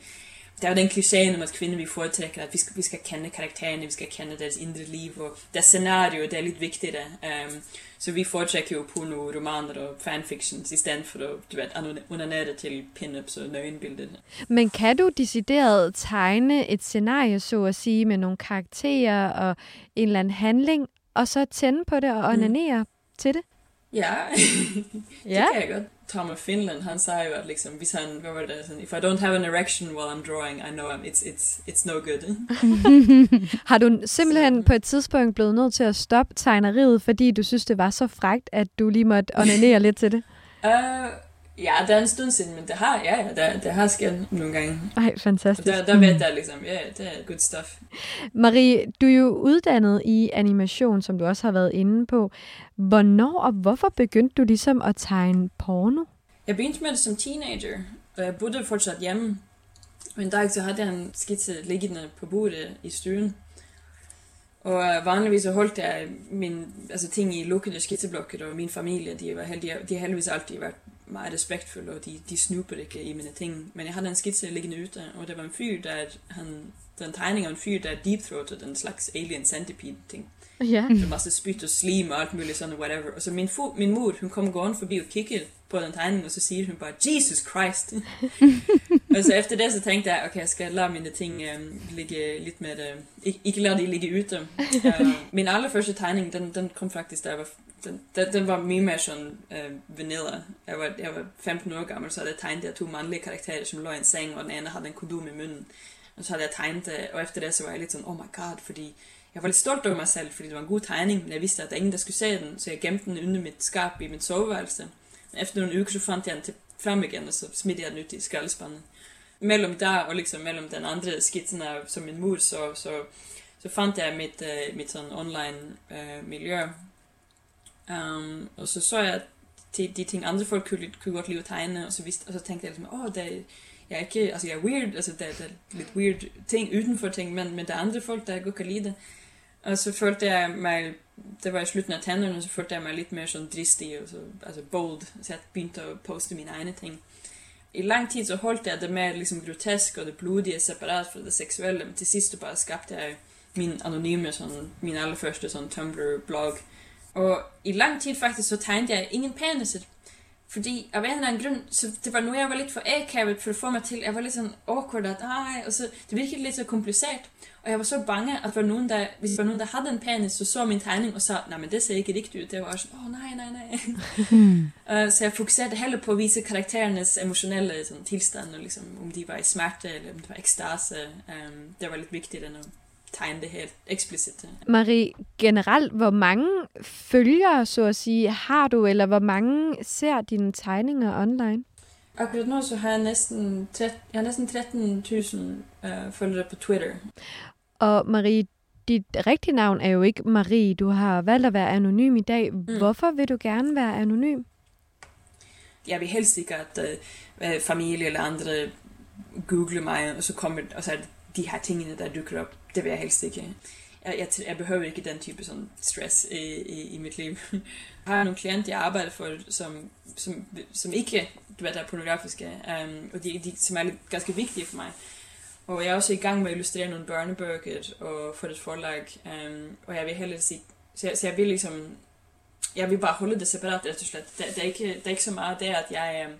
det er jo den kliché om, at kvinder vi foretrækker, at vi skal, vi skal kende karaktererne, vi skal kende deres indre liv, og det scenario, det er lidt vigtigt. Um, så vi foretrækker jo på nogle romaner og fanfictions, i stedet for at du ved, onanere til pin-ups og nøgenbilleder. Men kan du decideret tegne et scenarie, så at sige, med nogle karakterer og en eller anden handling, og så tænde på det og onanere mm. til det? Ja, Ja. det kan jeg godt. Tom of Finland, han sagde jo, at liksom, hvis han, hvad var det, sådan, if I don't have an erection while I'm drawing, I know I'm, it's, it's, it's no good. Har du simpelthen på et tidspunkt blevet nødt til at stoppe tegneriet, fordi du synes, det var så frægt, at du lige måtte onanere lidt til det? Uh, ja, det er en stund siden, men det har, ja, ja, det, det har sket nogle gange. Ej, Og fantastisk. der, der ved jeg liksom, ja, det er good stuff. Marie, du er jo uddannet i animation, som du også har været inde på. Hvornår og hvorfor begyndte du ligesom at tegne porno? Jeg begyndte med det som teenager, og jeg boede fortsat hjemme. Og en dag så havde jeg en skitse liggende på bordet i stuen. Og øh, vanligvis så holdt jeg min, altså ting i lukkede skitseblokker, og min familie, de, var heldige, de har heldigvis altid været meget respektfulde, og de, de snupede ikke i mine ting. Men jeg havde en skitse liggende ute, og det var en fyr, der han, det var en tegning af en fyr, der deepthroated en slags alien centipede ting. Ja. Det var masse spyt og slim og alt muligt sådan, whatever. Og så min, fu- min mor, hun kom gående forbi og kiggede på den tegning, og så siger hun bare, Jesus Christ. og så efter det, så tænkte jeg, okay, jeg skal lade mine ting um, ligge lidt med, uh, ikke lade de ligge ute. Uh, min allerførste tegning, den, den kom faktisk, da jeg var, den, den, den var mye mere sådan øh, vanilla. Jeg var, jeg var 15 år gammel, så havde jeg tegnet de to mandlige karakterer, som lå i en seng, og den ene havde en kondom i munden. Og så havde jeg tegnet det, og efter det, så var jeg lidt sådan, oh my god, fordi jeg var lidt stolt over mig selv, fordi det var en god tegning, men jeg vidste, at der ingen, der skulle se den, så jeg gemte den under mit skab i mit soveværelse. Men efter nogle uger, så fandt jeg den til frem igen, og så smidte jeg den ud i skraldespanden. Mellem der og liksom mellem den andre skitsen af, som min mor, så, så, så fandt jeg mit, uh, mit sådan online uh, miljø. Um, og så så jeg til de ting, andre folk kunne, kunne godt lide at tegne, og så, vidste, og så tænkte jeg liksom, åh, oh, det er, jeg er ikke, altså jeg er weird, altså der, der er lidt weird ting udenfor ting, men, men der er andre folk, der godt kan lide det. Og så følte jeg mig, det var i slutten af tænderne, så følte jeg mig lidt mere sådan dristig, og så, altså bold, så jeg begyndte at poste mine egne ting. I lang tid så holdt jeg det mere liksom grotesk og det blodige separat fra det seksuelle, men til sidst så bare skabte jeg min anonyme, sådan, min allerførste sådan Tumblr-blog. Og i lang tid faktisk så tegnede jeg ingen peniser. Fordi af en eller anden grund, så det var nu jeg var lidt for akavet for at få mig til, jeg var lidt sådan awkward, at ej, og så, det virkede lidt så kompliceret. Og jeg var så bange, at var nogen, der, hvis der var nogen, der havde en penis, så så min tegning og så, nej, men det ser ikke rigtigt ud. Det var sådan, åh oh, nej, nej, nej. uh, så jeg fokuserede heller på at vise karakterernes emotionelle sådan, tilstand, og ligesom, om de var i smerte, eller om det var ekstase. Um, det var lidt vigtigt end at tegne det helt eksplicit. Marie, generelt, hvor mange følgere, så at sige, har du, eller hvor mange ser dine tegninger online? Akkurat nu så har jeg næsten, 13, jeg har næsten 13.000 uh, følgere på Twitter. Og Marie, dit rigtige navn er jo ikke Marie. Du har valgt at være anonym i dag. Mm. Hvorfor vil du gerne være anonym? Jeg vil helst ikke, at uh, familie eller andre googler mig, og så kommer og så er det de her tingene, der dukker op. Det vil jeg helst ikke. Jeg, jeg, jeg behøver ikke den type sådan stress i, i, i mit liv. Jeg har nogle klienter, jeg arbejder for, som, som, som ikke du ved, der er pornografiske, um, og de, de, som er ganske vigtige for mig. Og jeg er også i gang med at illustrere nogle børnebøger og få et forlag, um, og jeg vil heller sige, så jeg, så jeg vil ligesom, jeg vil bare holde det separat, rett og slett. Det, det, er ikke, det er ikke så meget det, at jeg, Um,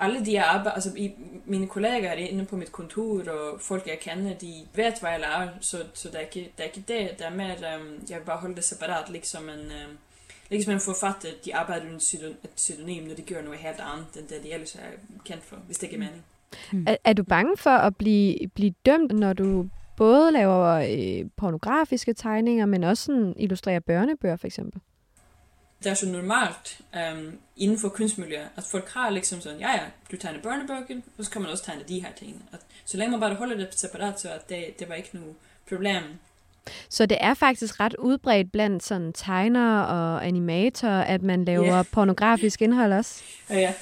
alle de jeg arbejder, altså i, mine kollegaer inde på mit kontor, og folk jeg kender, de vet hvad jeg laver, så, så det, er ikke, det er ikke det. Det er mere, um, jeg vil bare holde det separat, liksom en, um, liksom en forfatter, de arbejder under et pseudonym, når de gør noget helt andet, end det de ellers er kendt for, hvis det giver mening. Mm. Er, er du bange for at blive, blive dømt, når du både laver øh, pornografiske tegninger, men også sådan illustrerer børnebøger for eksempel? Det er så normalt um, inden for kunstmiljøet, at folk har liksom sådan, ja ja, du tegner børnebøger, og så kan man også tegne de her ting. At, så længe man bare holder det separat, så at det, det var ikke noget problem. Så det er faktisk ret udbredt blandt sådan tegnere og animatorer, at man laver yeah. pornografisk indhold også? Ja, ja.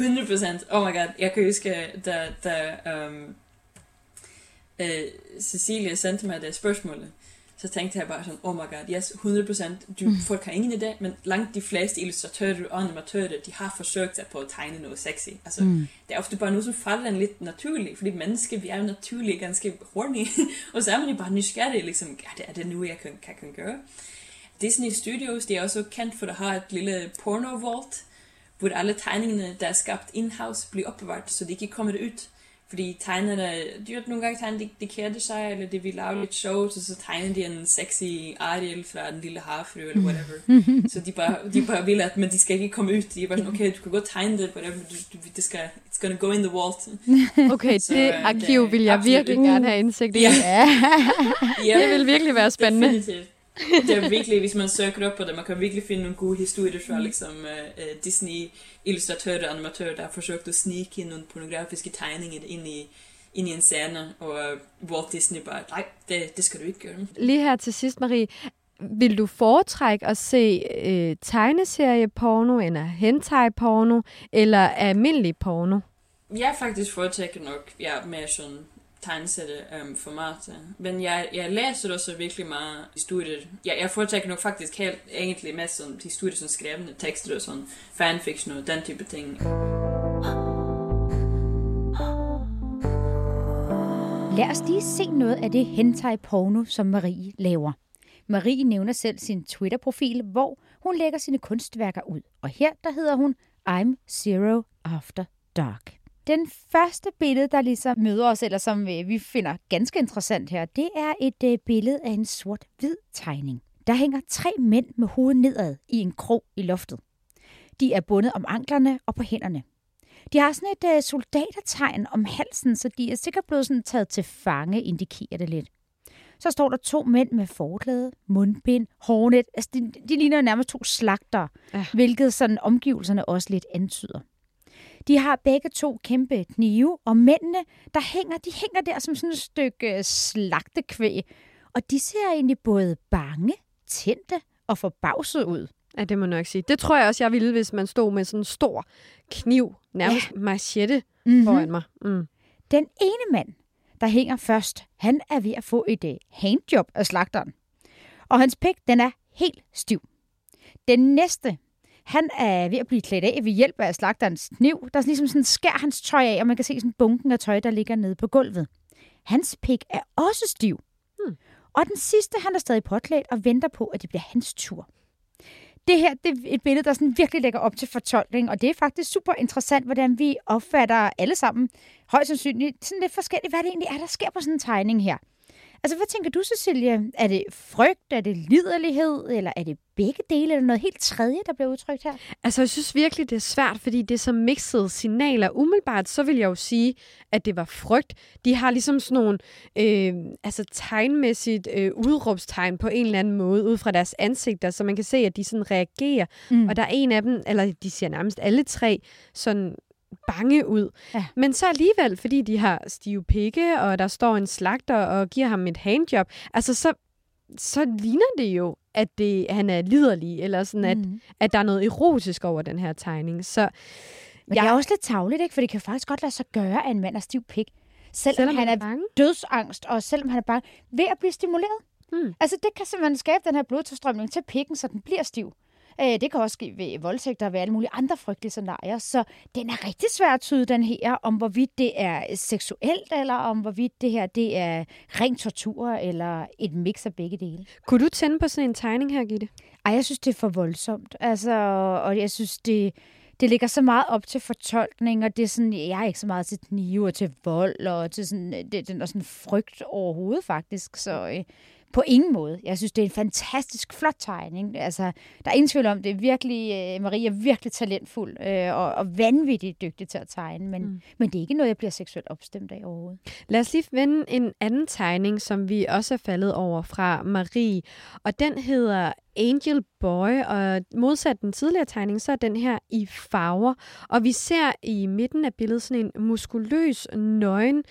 100 procent. Oh my god. Jeg kan huske, da, da um, uh, Cecilie sendte mig det spørgsmål, så tænkte jeg bare sådan, oh my god, yes, 100 procent. Folk har ingen idé, men langt de fleste illustratører og animatører, de har forsøgt sig på at tegne noget sexy. Altså, mm. det er ofte bare noget, som falder en lidt naturligt, fordi mennesker, vi er jo naturligt ganske horny, og så er man jo bare nysgerrig, liksom, ja, det er det nu, jeg kan, kan, kan gøre. Disney Studios, de er også kendt for at have et lille porno vault, hvor alle tegningerne, der er skabt in-house, bliver opbevaret, så de ikke kommer ud. Fordi tegnerne, de har nogle gange tegnet, de, de kæder sig, eller de vil lave lidt shows, og så tegner de en sexy Ariel fra den lille havfru, eller whatever. så de bare, de bare vil, at men de skal ikke komme ud. De er bare sådan, okay, du kan godt tegne det, whatever, du, du, det skal, it's gonna go in the vault. Okay, Så, det øh, arkiv vil jeg virkelig gerne have indsigt i. Ja. Ja. Det vil virkelig være spændende. Definitivt. Det er virkelig, hvis man søger op på det, man kan virkelig finde nogle gode historier fra liksom, uh, Disney illustratører og animatører, der har forsøgt at snige nogle pornografiske tegninger ind i, ind i en scene, og uh, Walt Disney bare, nej, det, det skal du ikke gøre. Lige her til sidst, Marie. Vil du foretrække at se øh, tegneserieporno, eller hentai-porno, eller almindelig porno? Jeg faktisk foretrækker nok ja, mere sådan tegnesætte um, format. Men jeg, jeg læser også virkelig meget i studiet. Jeg, jeg foretrækker nok faktisk helt egentlig mest sådan de studier, som skrevne tekster og sådan fanfiction og den type ting. Lad os lige se noget af det hentai porno, som Marie laver. Marie nævner selv sin Twitter-profil, hvor hun lægger sine kunstværker ud. Og her der hedder hun I'm Zero After Dark. Den første billede, der ligesom møder os, eller som øh, vi finder ganske interessant her, det er et øh, billede af en sort-hvid tegning. Der hænger tre mænd med hovedet nedad i en krog i loftet. De er bundet om anklerne og på hænderne. De har sådan et øh, soldatertegn om halsen, så de er sikkert blevet sådan taget til fange, indikerer det lidt. Så står der to mænd med forklæde, mundbind, hårnet. Altså, de, de ligner nærmest to slagter, Ja. ja. hvilket sådan omgivelserne også lidt antyder. De har begge to kæmpe knive, og mændene, der hænger, de hænger der som sådan et stykke øh, slagtekvæg. Og de ser egentlig både bange, tændte og forbavset ud. Ja, det må jeg nok sige. Det tror jeg også, jeg ville, hvis man stod med sådan en stor kniv, nærmest ja. machete Mm-hmm. foran mig. Mm. Den ene mand, der hænger først, han er ved at få et uh, handjob af slagteren. Og hans pik, den er helt stiv. Den næste, han er ved at blive klædt af ved hjælp af slagterens kniv, der ligesom sådan skærer hans tøj af, og man kan se sådan bunken af tøj, der ligger nede på gulvet. Hans pik er også stiv. Hmm. Og den sidste, han er stadig påklædt og venter på, at det bliver hans tur. Det her det er et billede, der sådan virkelig lægger op til fortolkning, og det er faktisk super interessant, hvordan vi opfatter alle sammen højst sandsynligt sådan lidt forskelligt, hvad det egentlig er, der sker på sådan en tegning her. Altså, hvad tænker du, Cecilie? Er det frygt, er det liderlighed, eller er det begge dele, eller noget helt tredje, der bliver udtrykt her? Altså, jeg synes virkelig, det er svært, fordi det er så mixede signaler. Umiddelbart, så vil jeg jo sige, at det var frygt. De har ligesom sådan nogle øh, altså tegnmæssigt øh, udråbstegn på en eller anden måde ud fra deres ansigter, så man kan se, at de sådan reagerer. Mm. Og der er en af dem, eller de siger nærmest alle tre, sådan bange ud. Ja. Men så alligevel, fordi de har stive pikke, og der står en slagter og giver ham et handjob, altså så, så ligner det jo, at det, han er liderlig, eller sådan, at, Mm. at der er noget erotisk over den her tegning. Så Men Jeg- det er også lidt tavligt, ikke? For det kan faktisk godt lade sig gøre, at en mand er stiv pik. Selvom, selvom han er bange, dødsangst, og selvom han er bange, ved at blive stimuleret. Hmm. Altså, det kan simpelthen skabe den her blodtilstrømning til pikken, så den bliver stiv. Øh, Det kan også ske ved voldtægter og ved alle mulige andre frygtelige scenarier. Så den er rigtig svær at tyde, den her, om hvorvidt det er seksuelt, eller om hvorvidt det her det er ren tortur, eller et mix af begge dele. kunne du tænde på sådan en tegning her, Gitte? Ej, jeg synes, det er for voldsomt. Altså, og jeg synes, det, det ligger så meget op til fortolkning, og det er sådan, jeg er ikke så meget til knive og til vold, og til sådan, det, den er sådan frygt overhovedet faktisk, så øh, på ingen måde. Jeg synes, det er en fantastisk flot tegning. Altså, der er ingen tvivl om, det er virkelig, øh, Marie er virkelig talentfuld øh, og, og vanvittigt dygtig til at tegne, men, mm. men det er ikke noget, jeg bliver seksuelt opstemt af overhovedet. Lad os lige vende en anden tegning, som vi også er faldet over fra Marie, og den hedder Angel Boy, og modsat den tidligere tegning, så er den her i farver. Og vi ser i midten af billedet sådan en muskuløs, nøgen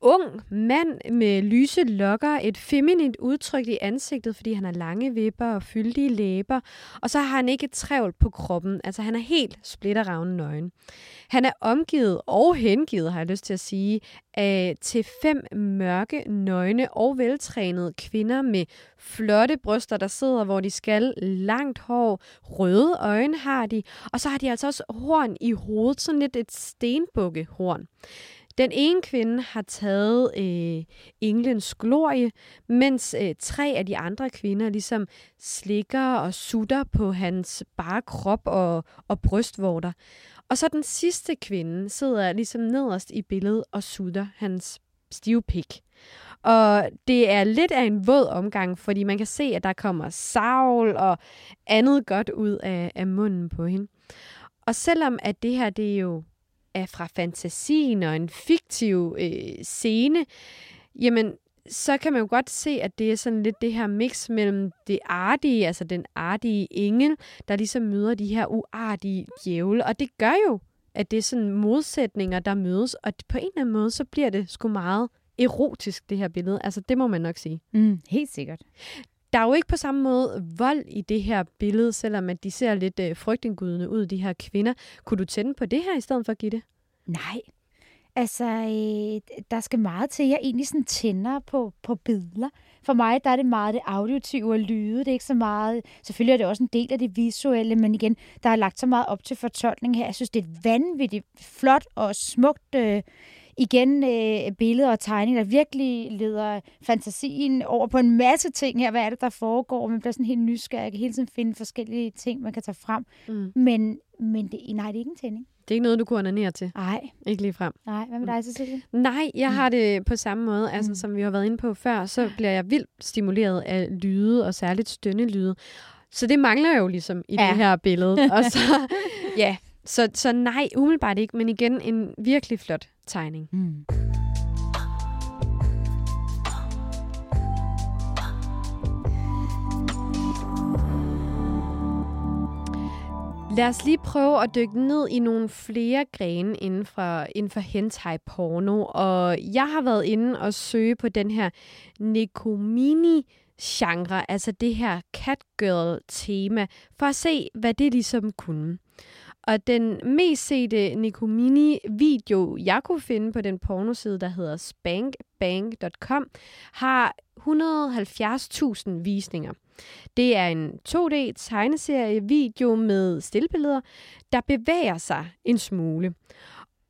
ung mand med lyse lokker, et feminint udtryk i ansigtet, fordi han har lange vipper og fyldige læber, og så har han ikke et trævl på kroppen, altså han er helt splitteravne nøgen. Han er omgivet og hengivet, har jeg lyst til at sige, af, til fem mørke, nøgne og veltrænede kvinder med flotte bryster, der sidder, hvor de skal, langt hår, røde øjne har de, og så har de altså også horn i hovedet, sådan lidt et stenbukkehorn. Den ene kvinde har taget øh, englens glorie, mens øh, tre af de andre kvinder ligesom slikker og sutter på hans bare krop og, og brystvorter. Og så den sidste kvinde sidder ligesom nederst i billedet og sutter hans stive pik. Og det er lidt af en våd omgang, fordi man kan se, at der kommer savl og andet godt ud af, af munden på hende. Og selvom at det her, det er jo er fra fantasien og en fiktiv øh, scene, jamen så kan man jo godt se, at det er sådan lidt det her mix mellem det artige, altså den artige engel, der ligesom møder de her uartige djævle. Og det gør jo, at det er sådan modsætninger, der mødes, og på en eller anden måde, så bliver det sgu meget erotisk, det her billede. Altså, det må man nok sige. Mm, helt sikkert. Der er jo ikke på samme måde vold i det her billede, selvom at de ser lidt øh, frygtindgydende ud, de her kvinder. Kunne du tænde på det her i stedet for Gitte? Nej. Altså, øh, der skal meget til, jeg egentlig sådan tænder på, på billeder. For mig, der er det meget det auditive og lyde. Det er ikke så meget... Selvfølgelig er det også en del af det visuelle, men igen, der er lagt så meget op til fortolkning her. Jeg synes, det er et vanvittigt flot og smukt... Øh, igen øh, billeder og tegninger, der virkelig leder fantasien over på en masse ting her. Hvad er det, der foregår? Man bliver sådan helt nysgerrig. Jeg kan hele tiden finde forskellige ting, man kan tage frem. Mm. Men, men det, nej, det er ikke en tænding. Det er ikke noget, du kunne onanere til? Nej. Ikke lige frem? Nej. Hvad med dig, Cecilie? Nej, jeg har det på samme måde. Altså, mm. som vi har været inde på før, så bliver jeg vildt stimuleret af lyde, og særligt stønnelyde. Så det mangler jo ligesom i ja. det her billede. Og så, ja, så, så nej, umiddelbart ikke, men igen en virkelig flot tegning. Mm. Lad os lige prøve at dykke ned i nogle flere grene inden for, inden for hentai porno. Og jeg har været inde og søge på den her Nekomini genre, altså det her catgirl tema, for at se, hvad det ligesom kunne. Og den mest sete Nikomini-video, jeg kunne finde på den pornoside, der hedder spankbank.com, har 170.000 visninger. Det er en 2D-tegneserie-video med stillbilleder, der bevæger sig en smule.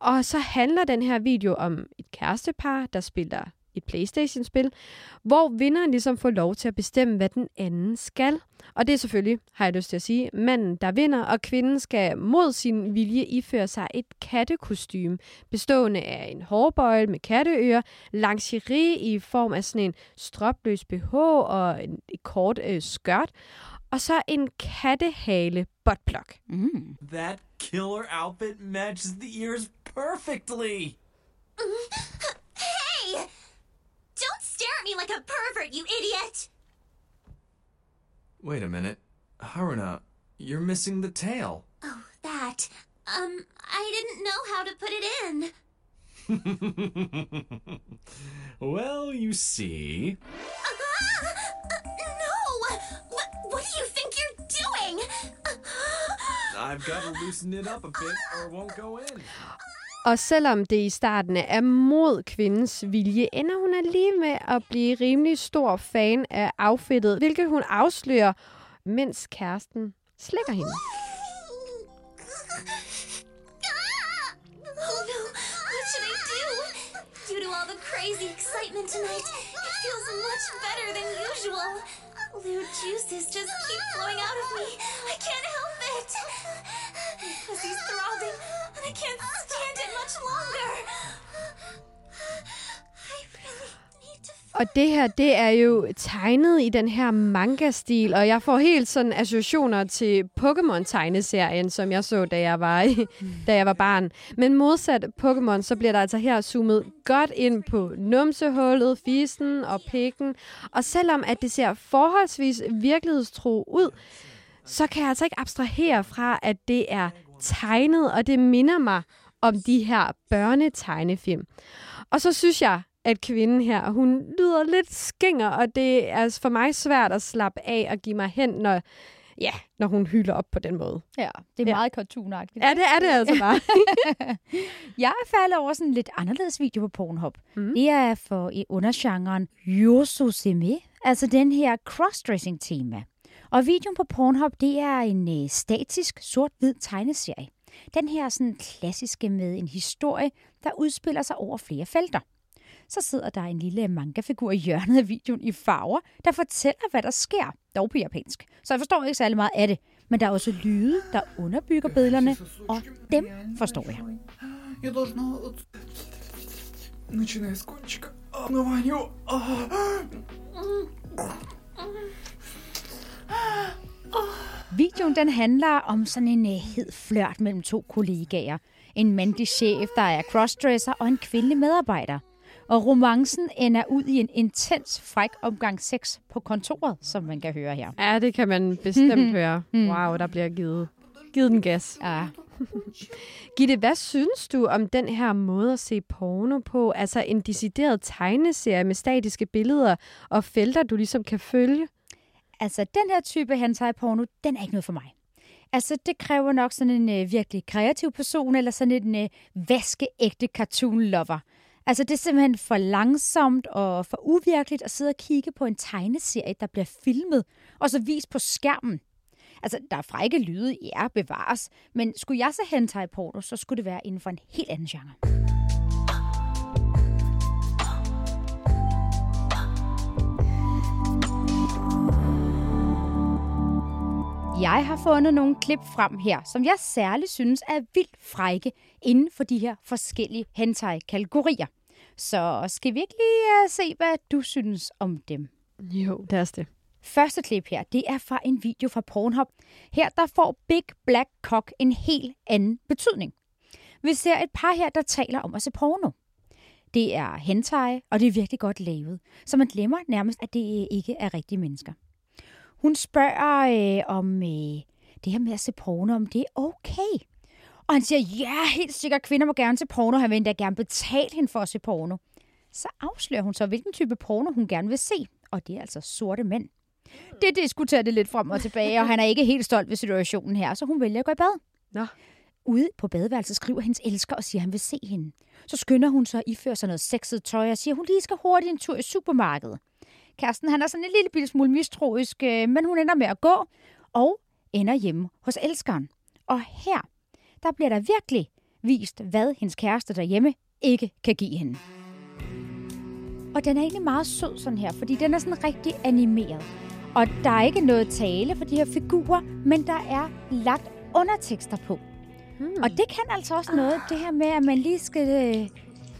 Og så handler den her video om et kærestepar, der spiller et Playstation-spil, hvor vinderen ligesom får lov til at bestemme, hvad den anden skal. Og det er selvfølgelig, har jeg lyst til at sige, manden, der vinder, og kvinden skal mod sin vilje iføre sig et kattekostyme, bestående af en hårbøjle med katteører, lingerie i form af sådan en stropløs BH og en, et kort øh, skørt, og så en kattehale buttplug. Mm. That killer outfit matches the ears perfectly. Hey! Don't stare at me like a pervert, you idiot! Wait a minute. Haruna, you're missing the tail. Oh, that. Um, I didn't know how to put it in. well, you see. Uh, no! What, what do you think you're doing? I've got to loosen it up a bit or it won't go in. Og selvom det i starten er mod kvindens vilje, ender hun alligevel med at blive rimelig stor fan af affittet, hvilket hun afslører, mens kæresten slikker hende. Oh, crazy excitement tonight, it feels much better than usual. Lewd juices just keep flowing out of me. I can't help it! Pussy's throbbing, and I can't stand much longer. Og det her, det er jo tegnet i den her manga-stil, og jeg får helt sådan associationer til Pokémon-tegneserien, som jeg så, da jeg var, da jeg var barn. Men modsat Pokémon, så bliver der altså her zoomet godt ind på numsehullet, fisen og pikken. Og selvom at det ser forholdsvis virkelighedstro ud, så kan jeg altså ikke abstrahere fra, at det er tegnet, og det minder mig om de her børnetegnefilm. Og så synes jeg, at kvinden her, hun lyder lidt skinger, og det er for mig svært at slappe af og give mig hen, når, ja, når hun hylder op på den måde. Ja, det er Ja. meget cartoonagtigt. Ja, det er det altså bare. Jeg er faldet over sådan en lidt anderledes video på Pornhub. Mm. Det er for i undergenren Yososeme, altså den her crossdressing tema. Og videoen på Pornhub, det er en øh, statisk sort-hvid tegneserie. Den her sådan klassiske med en historie, der udspiller sig over flere felter. Så sidder der en lille manga-figur i hjørnet af videoen i farver, der fortæller, hvad der sker, dog på japansk. Så jeg forstår ikke særlig meget af det, men der er også lyde, der underbygger billederne, og dem forstår jeg. Я должна вот, начиная с кончика, Oh. Videoen den handler om sådan en uh, hed flørt mellem to kollegaer. En mandlig chef, der er crossdresser, og en kvindelig medarbejder. Og romancen ender ud i en intens, fræk omgang sex på kontoret, som man kan høre her. Ja, det kan man bestemt høre. Mm. Wow, der bliver givet, givet den gas. Ja. Gitte, hvad synes du om den her måde at se porno på? Altså en decideret tegneserie med statiske billeder og felter, du ligesom kan følge? Altså, den her type hentai-porno, den er ikke noget for mig. Altså, det kræver nok sådan en øh, virkelig kreativ person, eller sådan en øh, vaskeægte cartoon-lover. Altså, det er simpelthen for langsomt og for uvirkeligt at sidde og kigge på en tegneserie, der bliver filmet, og så vist på skærmen. Altså, der er frække lyde, ja, bevares, men skulle jeg se hentai-porno, så skulle det være inden for en helt anden genre. Jeg har fundet nogle klip frem her, som jeg særligt synes er vildt frække inden for de her forskellige hentai-kategorier. Så skal vi ikke lige uh, se, hvad du synes om dem? Jo, det er det. Første klip her, det er fra en video fra Pornhub. Her der får Big Black Cock en helt anden betydning. Vi ser et par her, der taler om at se porno. Det er hentai, og det er virkelig godt lavet. Så man glemmer nærmest, at det ikke er rigtige mennesker. Hun spørger øh, om øh, det her med at se porno, om det er okay. Og han siger, ja, helt sikkert, kvinder må gerne se porno, han vil endda gerne betale hende for at se porno. Så afslører hun så, hvilken type porno hun gerne vil se, og det er altså sorte mænd. Det diskuterer det lidt frem og tilbage, og han er ikke helt stolt ved situationen her, så hun vælger at gå i bad. Nå. Ude på badeværelset skriver hendes elsker og siger, at han vil se hende. Så skynder hun sig at iføre sig noget sexet tøj og siger, at hun lige skal hurtigt en tur i supermarkedet. Kæresten han er sådan en lille bitte smule mistroisk, øh, men hun ender med at gå og ender hjemme hos elskeren. Og her, der bliver der virkelig vist, hvad hendes kæreste derhjemme ikke kan give hende. Og den er egentlig meget sød sådan her, fordi den er sådan rigtig animeret. Og der er ikke noget tale for de her figurer, men der er lagt undertekster på. Hmm. Og det kan altså også noget, det her med, at man lige skal øh,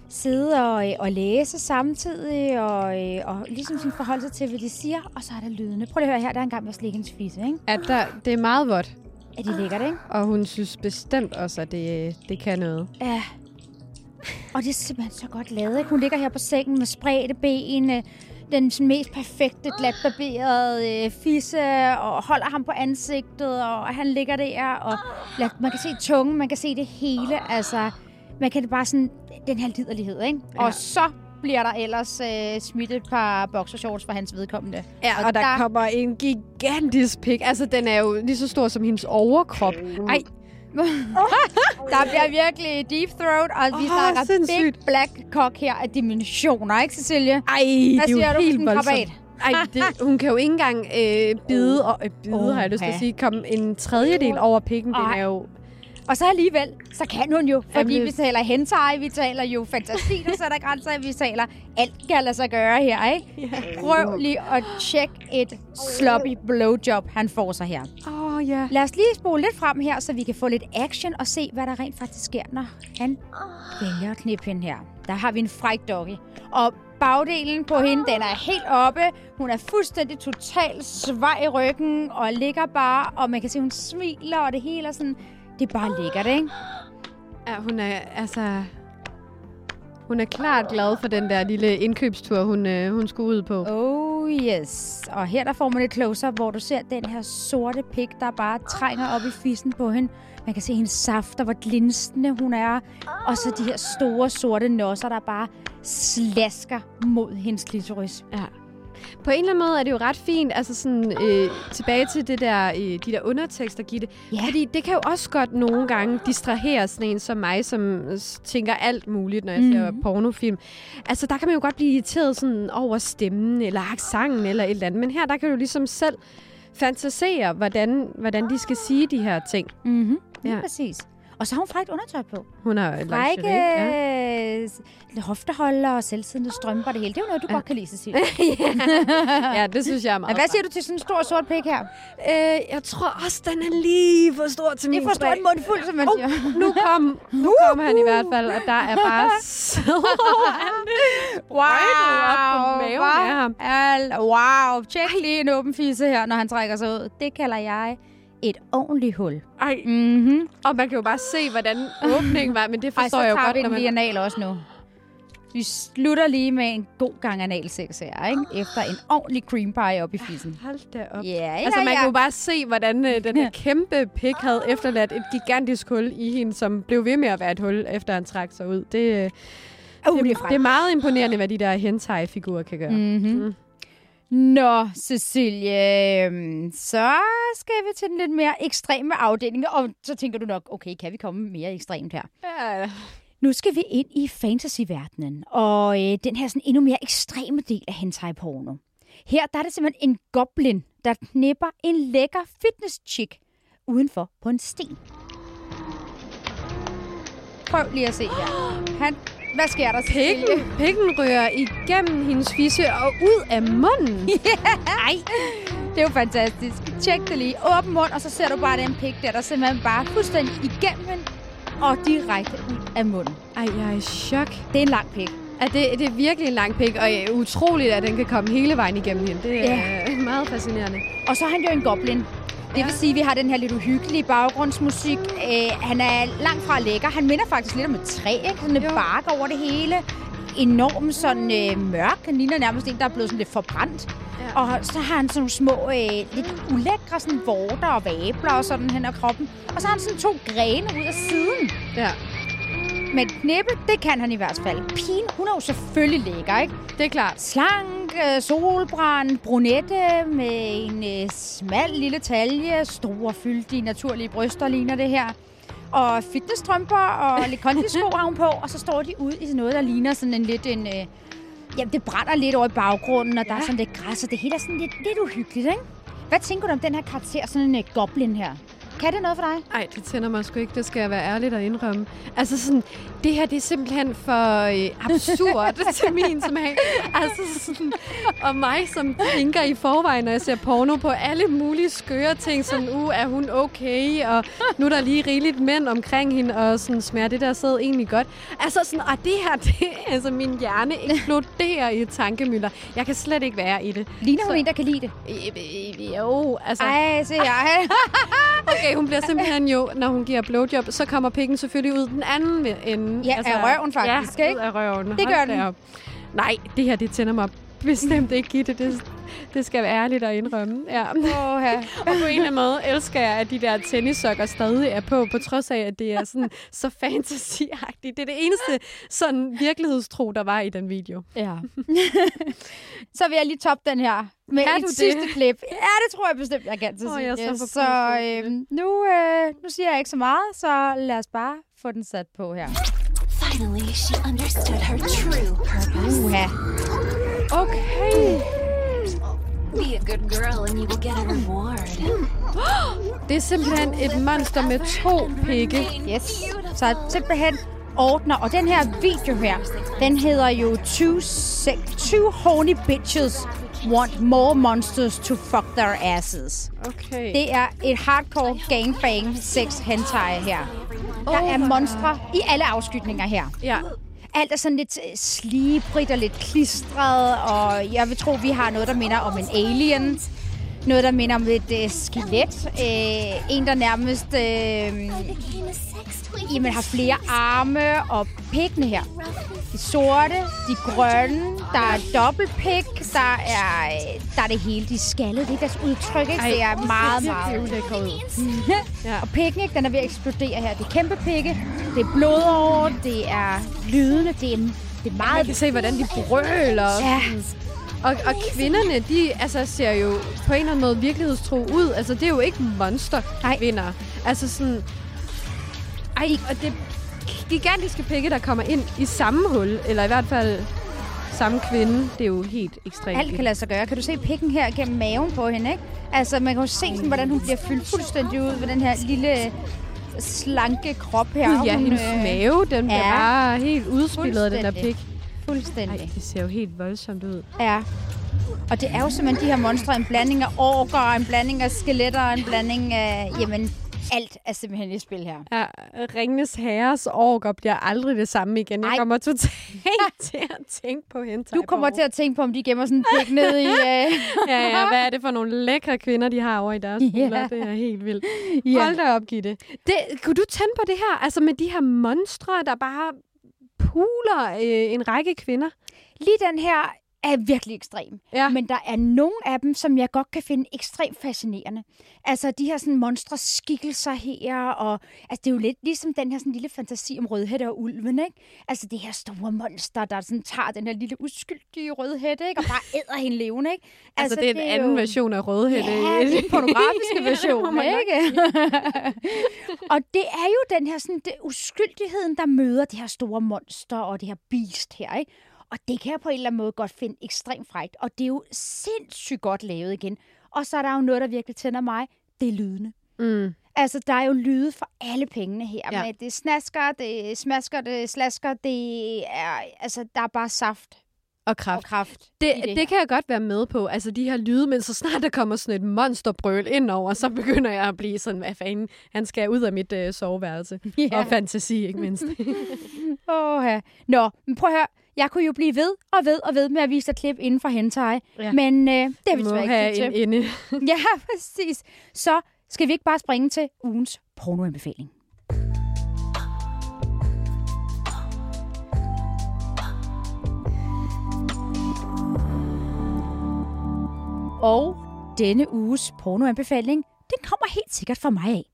sidde og, øh, og læse samtidig, og, øh, og ligesom sådan forholde sig til, hvad de siger, og så er der lydene. Prøv lige at høre her, der er en gang med at slikke hendes fisse, ikke? At der, det er meget vådt, Er de lækkert, ikke? og hun synes bestemt også, at det, det kan noget. Ja. Og det er simpelthen så godt lavet, ikke? Hun ligger her på sengen med spredte ben, øh, den sådan mest perfekte, glatbarberede øh, fisse, og holder ham på ansigtet, og han ligger der, og man kan se tungen, man kan se det hele, altså, man kan det bare sådan, den her liderlighed, ikke? Ja. Og så bliver der ellers øh, smidt et par boxershorts for hans vedkommende. Ja, og, og der, der kommer en gigantisk pik. Altså, den er jo lige så stor som hendes overkrop. Ej, Der bliver virkelig deep throat, og vi Åh, snakker sindssygt. big black cock her af dimensioner, ikke Cecilie? ej, Hvad det er jo du, helt voldsomt. Ej, det, hun kan jo ikke engang øh, bide, og, øh, bide Åh, har jeg lyst til at sige, komme en tredjedel over pikken. Den Ej. er jo... Og så alligevel, så kan hun jo, fordi Jamen, vi taler hentai, vi taler jo fantasi, der sætter grænser, vi taler alt kan lade sig gøre her, ikke? Prøv lige at tjekke et sloppy blowjob, han får sig her. Åh, Åh, ja. Lad os lige spole lidt frem her, så vi kan få lidt action og se, hvad der rent faktisk sker, når han vælger at knippe hende her. Der har vi en fræk doggy. Og bagdelen på hende, den er helt oppe. Hun er fuldstændig totalt svej i ryggen og ligger bare, og man kan se, hun smiler, og det hele er sådan... Det er bare lækkert, ikke? Ja, hun er, altså... Hun er klart glad for den der lille indkøbstur, hun, øh, hun skulle ud på. Oh yes. Og her der får man et close-up, hvor du ser den her sorte pik, der bare trænger op i fissen på hende. Man kan se hendes safter, hvor glinsende hun er. Og så de her store sorte nosser, der bare slasker mod hendes klitoris. Ja. På en eller anden måde er det jo ret fint, altså sådan øh, tilbage til det der, øh, de der undertekster, Gitte. Ja. Fordi det kan jo også godt nogle gange distrahere sådan en som mig, som tænker alt muligt, når jeg mm. ser pornofilm. Altså der kan man jo godt blive irriteret sådan over stemmen, eller accenten, eller et eller andet. Men her, der kan du ligesom selv fantasere, hvordan, hvordan de skal sige de her ting. Mhm, lige Ja. præcis. Og så har hun frækt undertøj på. Hun har Frække ja. ja. hofteholder og selvsiddende strømper det hele. Det er jo noget, du ja. godt kan lide, Cecilie. ja, det synes jeg er meget Men hvad siger du til sådan en stor sort pik her? Øh, jeg tror også, den er lige for stor til Det min er for stor en mundfuld, som man Oh, siger. nu kom, nu kom han i hvert fald, og der er bare så Wow, op på maven hva? af ham. Al, wow, tjek lige en åben fisse her, når han trækker sig ud. Det kalder jeg et ordentligt hul. Ej, Mm-hmm. og man kan jo bare se, hvordan åbningen var, men det Ej, forstår så jeg jo tager godt, når man... lige anal også nu. Vi slutter lige med en god gang analsex her, ikke? Efter en ordentlig cream pie op i fissen. Hold da op. Ja, ja, Altså, man ja. kan jo bare se, hvordan øh, den her kæmpe pik havde efterladt et gigantisk hul i hende, som blev ved med at være et hul, efter han trak sig ud. Det, øh, Uh, det er det, det er meget imponerende, hvad de der hentai-figurer kan gøre. Mhm. Mm. Nå, Cecilie, øhm, så skal vi til den lidt mere ekstreme afdeling. Og så tænker du nok, okay, kan vi komme mere ekstremt her? Ja. Nu skal vi ind i fantasyverdenen, og øh, den her sådan endnu mere ekstreme del af hentai-porno. Her der er det simpelthen en goblin, der knipper en lækker fitness-chick udenfor på en sten. Prøv lige at se her. Han, hvad sker der, Cecilie? Pikken, pikken rører igennem hendes fisse og ud af munden. Ej, det er jo fantastisk. Tjek det lige. Åben mund, og så ser du bare den pik der, der simpelthen bare fuldstændig igennem hende og direkte ud af munden. Ej, jeg er i chok. Det er en lang pik. At det, det er virkelig en lang pik, og øh, utroligt, at den kan komme hele vejen igennem hende. Det er Ja. meget fascinerende. Og så er han jo en goblin. Det vil sige, at vi har den her lidt uhyggelige baggrundsmusik. Øh, han er langt fra lækker. Han minder faktisk lidt om et træ, ikke? Sådan en bark over det hele. Enormt sådan øh, mørk. Han ligner nærmest en, der er blevet sådan lidt forbrændt. Ja. Og så har han sådan nogle små, øh, lidt ulækre sådan vorter og vabler og sådan hen ad kroppen. Og så har han sådan to grene ud af siden. Ja, Men knippe, det kan han i hvert fald. Pigen, hun er jo selvfølgelig lækker, ikke? det er klart. Slank, øh, solbrand, brunette med en øh, smal lille talje, store fyldige naturlige bryster ligner det her. Og fitnessstrømper og lidt kondisko har hun på, og så står de ude i noget, der ligner sådan en lidt en... Øh, jamen, det brænder lidt over i baggrunden, og der er sådan lidt græs, og det hele er sådan lidt, lidt uhyggeligt, ikke? Hvad tænker du om den her karakter, sådan en øh, goblin her? Kan det noget for dig? Ej, det tænder mig sgu ikke. Det skal jeg være ærlig at indrømme. Altså sådan, det her det er simpelthen for øh, absurd til min smag. Altså sådan, og mig som tænker i forvejen, når jeg ser porno på alle mulige skøre ting. Sådan, uh, er hun okay? Og nu er der lige rigeligt mænd omkring hende, og sådan, smager det der sæd egentlig godt. Altså sådan, og det her, det, altså min hjerne eksploderer i tankemøller. Jeg kan slet ikke være i det. Ligner hun en, der kan lide det? Øh, øh, Jo, altså... Ej, se jeg. Okay, hun bliver simpelthen jo, når hun giver blowjob, så kommer pikken selvfølgelig ud den anden ende. Ja, af røven faktisk, ja, ikke? ud af røven. Det gør den. op. Nej, det her, det tænder mig bestemt ikke, Gitte. Det, det skal være ærligt at indrømme. Ja. Åh, ja. Og på en eller anden måde elsker jeg, at de der tennissokker stadig er på, på trods af, at det er sådan så fantasyagtigt. Det er det eneste sådan virkelighedstro, der var i den video. Ja. så vil jeg lige toppe den her med Kan et du det? sidste klip. Ja, det tror jeg bestemt, jeg kan. Åh, jeg er så så øh, nu, øh, nu siger jeg ikke så meget, så lad os bare få den sat på her. Finally, she understood her true purpose. Uha. Okay. Be a good girl and you will get a reward. Det er simpelthen et monster med to pikke. Yes. Så simpelthen ordner. Og den her video her, den hedder jo Two, Se- Two Horny Bitches want more monsters to fuck their asses. Okay. Det er et hardcore gangbang sex hentai her. Der er monstre i alle afskygninger her. Ja. Alt er sådan lidt øh, slibrigt og lidt klistret, og jeg vil tro, vi har noget, der minder om en alien. Noget, der minder om et øh, skelet. Øh, en, der nærmest øh, jamen, har flere arme og pikkene her. De sorte, de grønne, der er dobbeltpik, der er, øh, der er det hele. De er skaldet, det er deres udtryk, ikke? Ej, det er meget, meget ja. Og pikken, ikke, den er ved at eksplodere her. Det er kæmpe pikke, det er blodår, det er lydende, det er, det er meget... Man kan se, hvordan de brøler. Ja. Og, og kvinderne, de altså, ser jo på en eller anden måde virkelighedstro ud. Altså, det er jo ikke monster-kvinder. Altså sådan... Ej, og det gigantiske pikke, der kommer ind i samme hul, eller i hvert fald samme kvinde, det er jo helt ekstremt. Alt kan lade sig gøre. Kan du se pikken her gennem maven på hende, ikke? Altså, man kan jo se, sådan, hvordan hun bliver fyldt fuldstændig ud med den her lille slanke krop her. Ja, Hun, hendes øh, mave, den bliver ja. bare helt udspillet af den der pik. Fuldstændig. Ej, det ser jo helt voldsomt ud. Ja. Og det er jo simpelthen de her monstre, en blanding af orker, en blanding af skeletter, en blanding af, jamen, alt er simpelthen i spil her. Ja, Ringnes Herres orker bliver aldrig det samme igen. Jeg Ej. kommer totalt til at tænke på hende. Du kommer til at tænke på, om de gemmer sådan en pik ned i... Øh... ja, ja, hvad er det for nogle lækre kvinder, de har over i deres Ja. ja. Det er helt vildt. Ja. Hold da op, Gitte. Det, kunne du tænde på det her? Altså med de her monstre, der bare puler øh, en række kvinder? Lige den her er virkelig ekstrem. Ja. Men der er nogle af dem, som jeg godt kan finde ekstremt fascinerende. Altså de her sådan monstre skikkelser her, og altså, det er jo lidt ligesom den her sådan lille fantasi om rødhætte og ulven, ikke? Altså det her store monster, der sådan tager den her lille uskyldige rødhætte, ikke? Og bare æder hende levende, ikke? Altså, det er en anden jo- version af Rødhætte. Ja, den pornografiske version, nok ikke? og det er jo den her sådan, det, uskyldigheden, der møder det her store monster og det her beast her, ikke? Og det kan jeg på en eller anden måde godt finde ekstremt frækt. Og det er jo sindssygt godt lavet igen. Og så er der jo noget, der virkelig tænder mig. Det er lydene. Mm. Altså, der er jo lyde for alle pengene her. Ja. Men det snasker, det smasker, det slasker, det er... Altså, der er bare saft Og kraft. og kraft Det, det. det. kan jeg godt være med på, altså de her lyde, men så snart der kommer sådan et monsterbrøl ind over, så begynder jeg at blive sådan, hvad fanden, han skal ud af mit øh, soveværelse. Ja. Og fantasi, ikke mindst. Åh, ja. Nå, men prøv at høre. Jeg kunne jo blive ved og ved og ved med at vise dig klip inden for hentai. Ja. Men øh, det har vi desværre have ikke tid en til. ende. Ja, præcis. Så skal vi ikke bare springe til ugens pornoanbefaling. Og denne uges pornoanbefaling, den kommer helt sikkert fra mig af.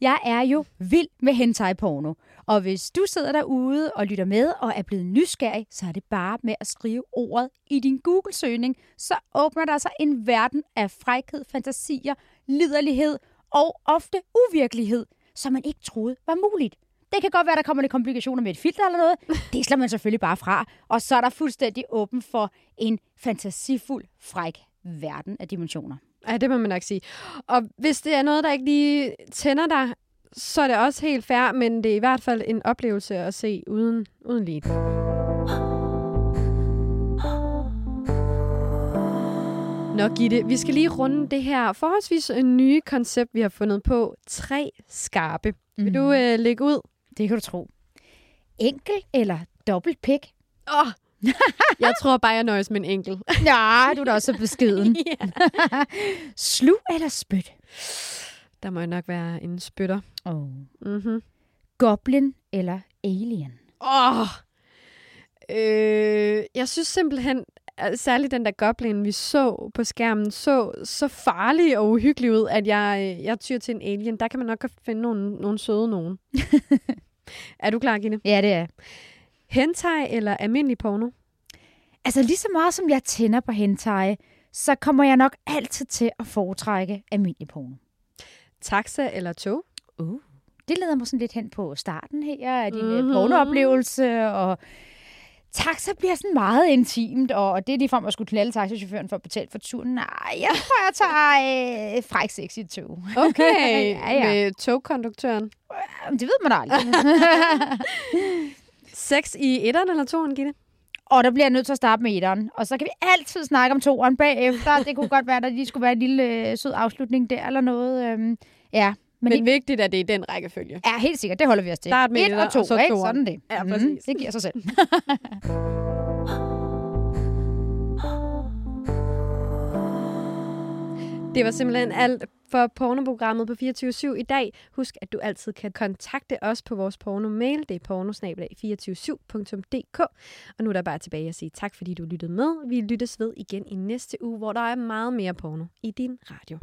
Jeg er jo vild med hentai-porno. Og hvis du sidder derude og lytter med og er blevet nysgerrig, så er det bare med at skrive ordet i din Google-søgning. Så åbner der sig en verden af frækhed, fantasier, liderlighed og ofte uvirkelighed, som man ikke troede var muligt. Det kan godt være, der kommer lidt komplikationer med et filter eller noget. Det slår man selvfølgelig bare fra. Og så er der fuldstændig åben for en fantasifuld, fræk verden af dimensioner. Ja, det må man nok sige. Og hvis det er noget, der ikke lige tænder dig, så er det også helt fair, men det er i hvert fald en oplevelse at se uden, uden lige. Nå, Gitte, vi skal lige runde det her forholdsvis nye koncept, vi har fundet på. Tre skarpe. Mm. Vil du øh, lægge ud? Det kan du tro. Enkel eller dobbelt pik? Åh, oh, jeg tror bare, jeg nøjes med en enkelt. Ja, du er da også så beskeden. ja. Slug eller spyt? Der må jo nok være en spytter. Oh. Mm-hmm. Goblin eller alien? Åh! Oh. Øh, jeg synes simpelthen, særligt den der goblin, vi så på skærmen, så så farlig og uhyggelig ud, at jeg, jeg tyr til en alien. Der kan man nok finde nogle, nogle søde nogen. er du klar, Gitte? Ja, det er. Hentai eller almindelig porno? Altså lige så meget som jeg tænder på hentai, så kommer jeg nok altid til at foretrække almindelig porno. Taxa eller tog? Uh. Det leder mig sådan lidt hen på starten her af din Mhm. mm-hmm. pornooplevelse, og taxa bliver sådan meget intimt, og det er lige frem at skulle knalde taxachaufføren for at betale for turen. Nej, jeg tror, jeg tager øh, fræk sexy tog. Okay, ja, ja. med togkonduktøren. Jamen, Det ved man aldrig. Sex i etteren eller toeren, Gitte? Og der bliver jeg nødt til at starte med etteren. Og så kan vi altid snakke om toeren bagefter. Det kunne godt være, at der lige skulle være en lille øh, sød afslutning der eller noget. Øhm, ja, Men, men, Men vigtigt, at det er i den rækkefølge. Ja, helt sikkert. Det holder vi os til. Start med Et etteren, og to, og så ikke? Sådan det. Ja, Mhm, præcis. Det giver sig selv. Det var simpelthen alt for pornoprogrammet på 24 i dag. Husk, at du altid kan kontakte os på vores porno-mail. Det er pornosnabelag247.dk. Og nu er der bare tilbage at sige tak, fordi du lyttede med. Vi lyttes ved igen i næste uge, hvor der er meget mere porno i din radio.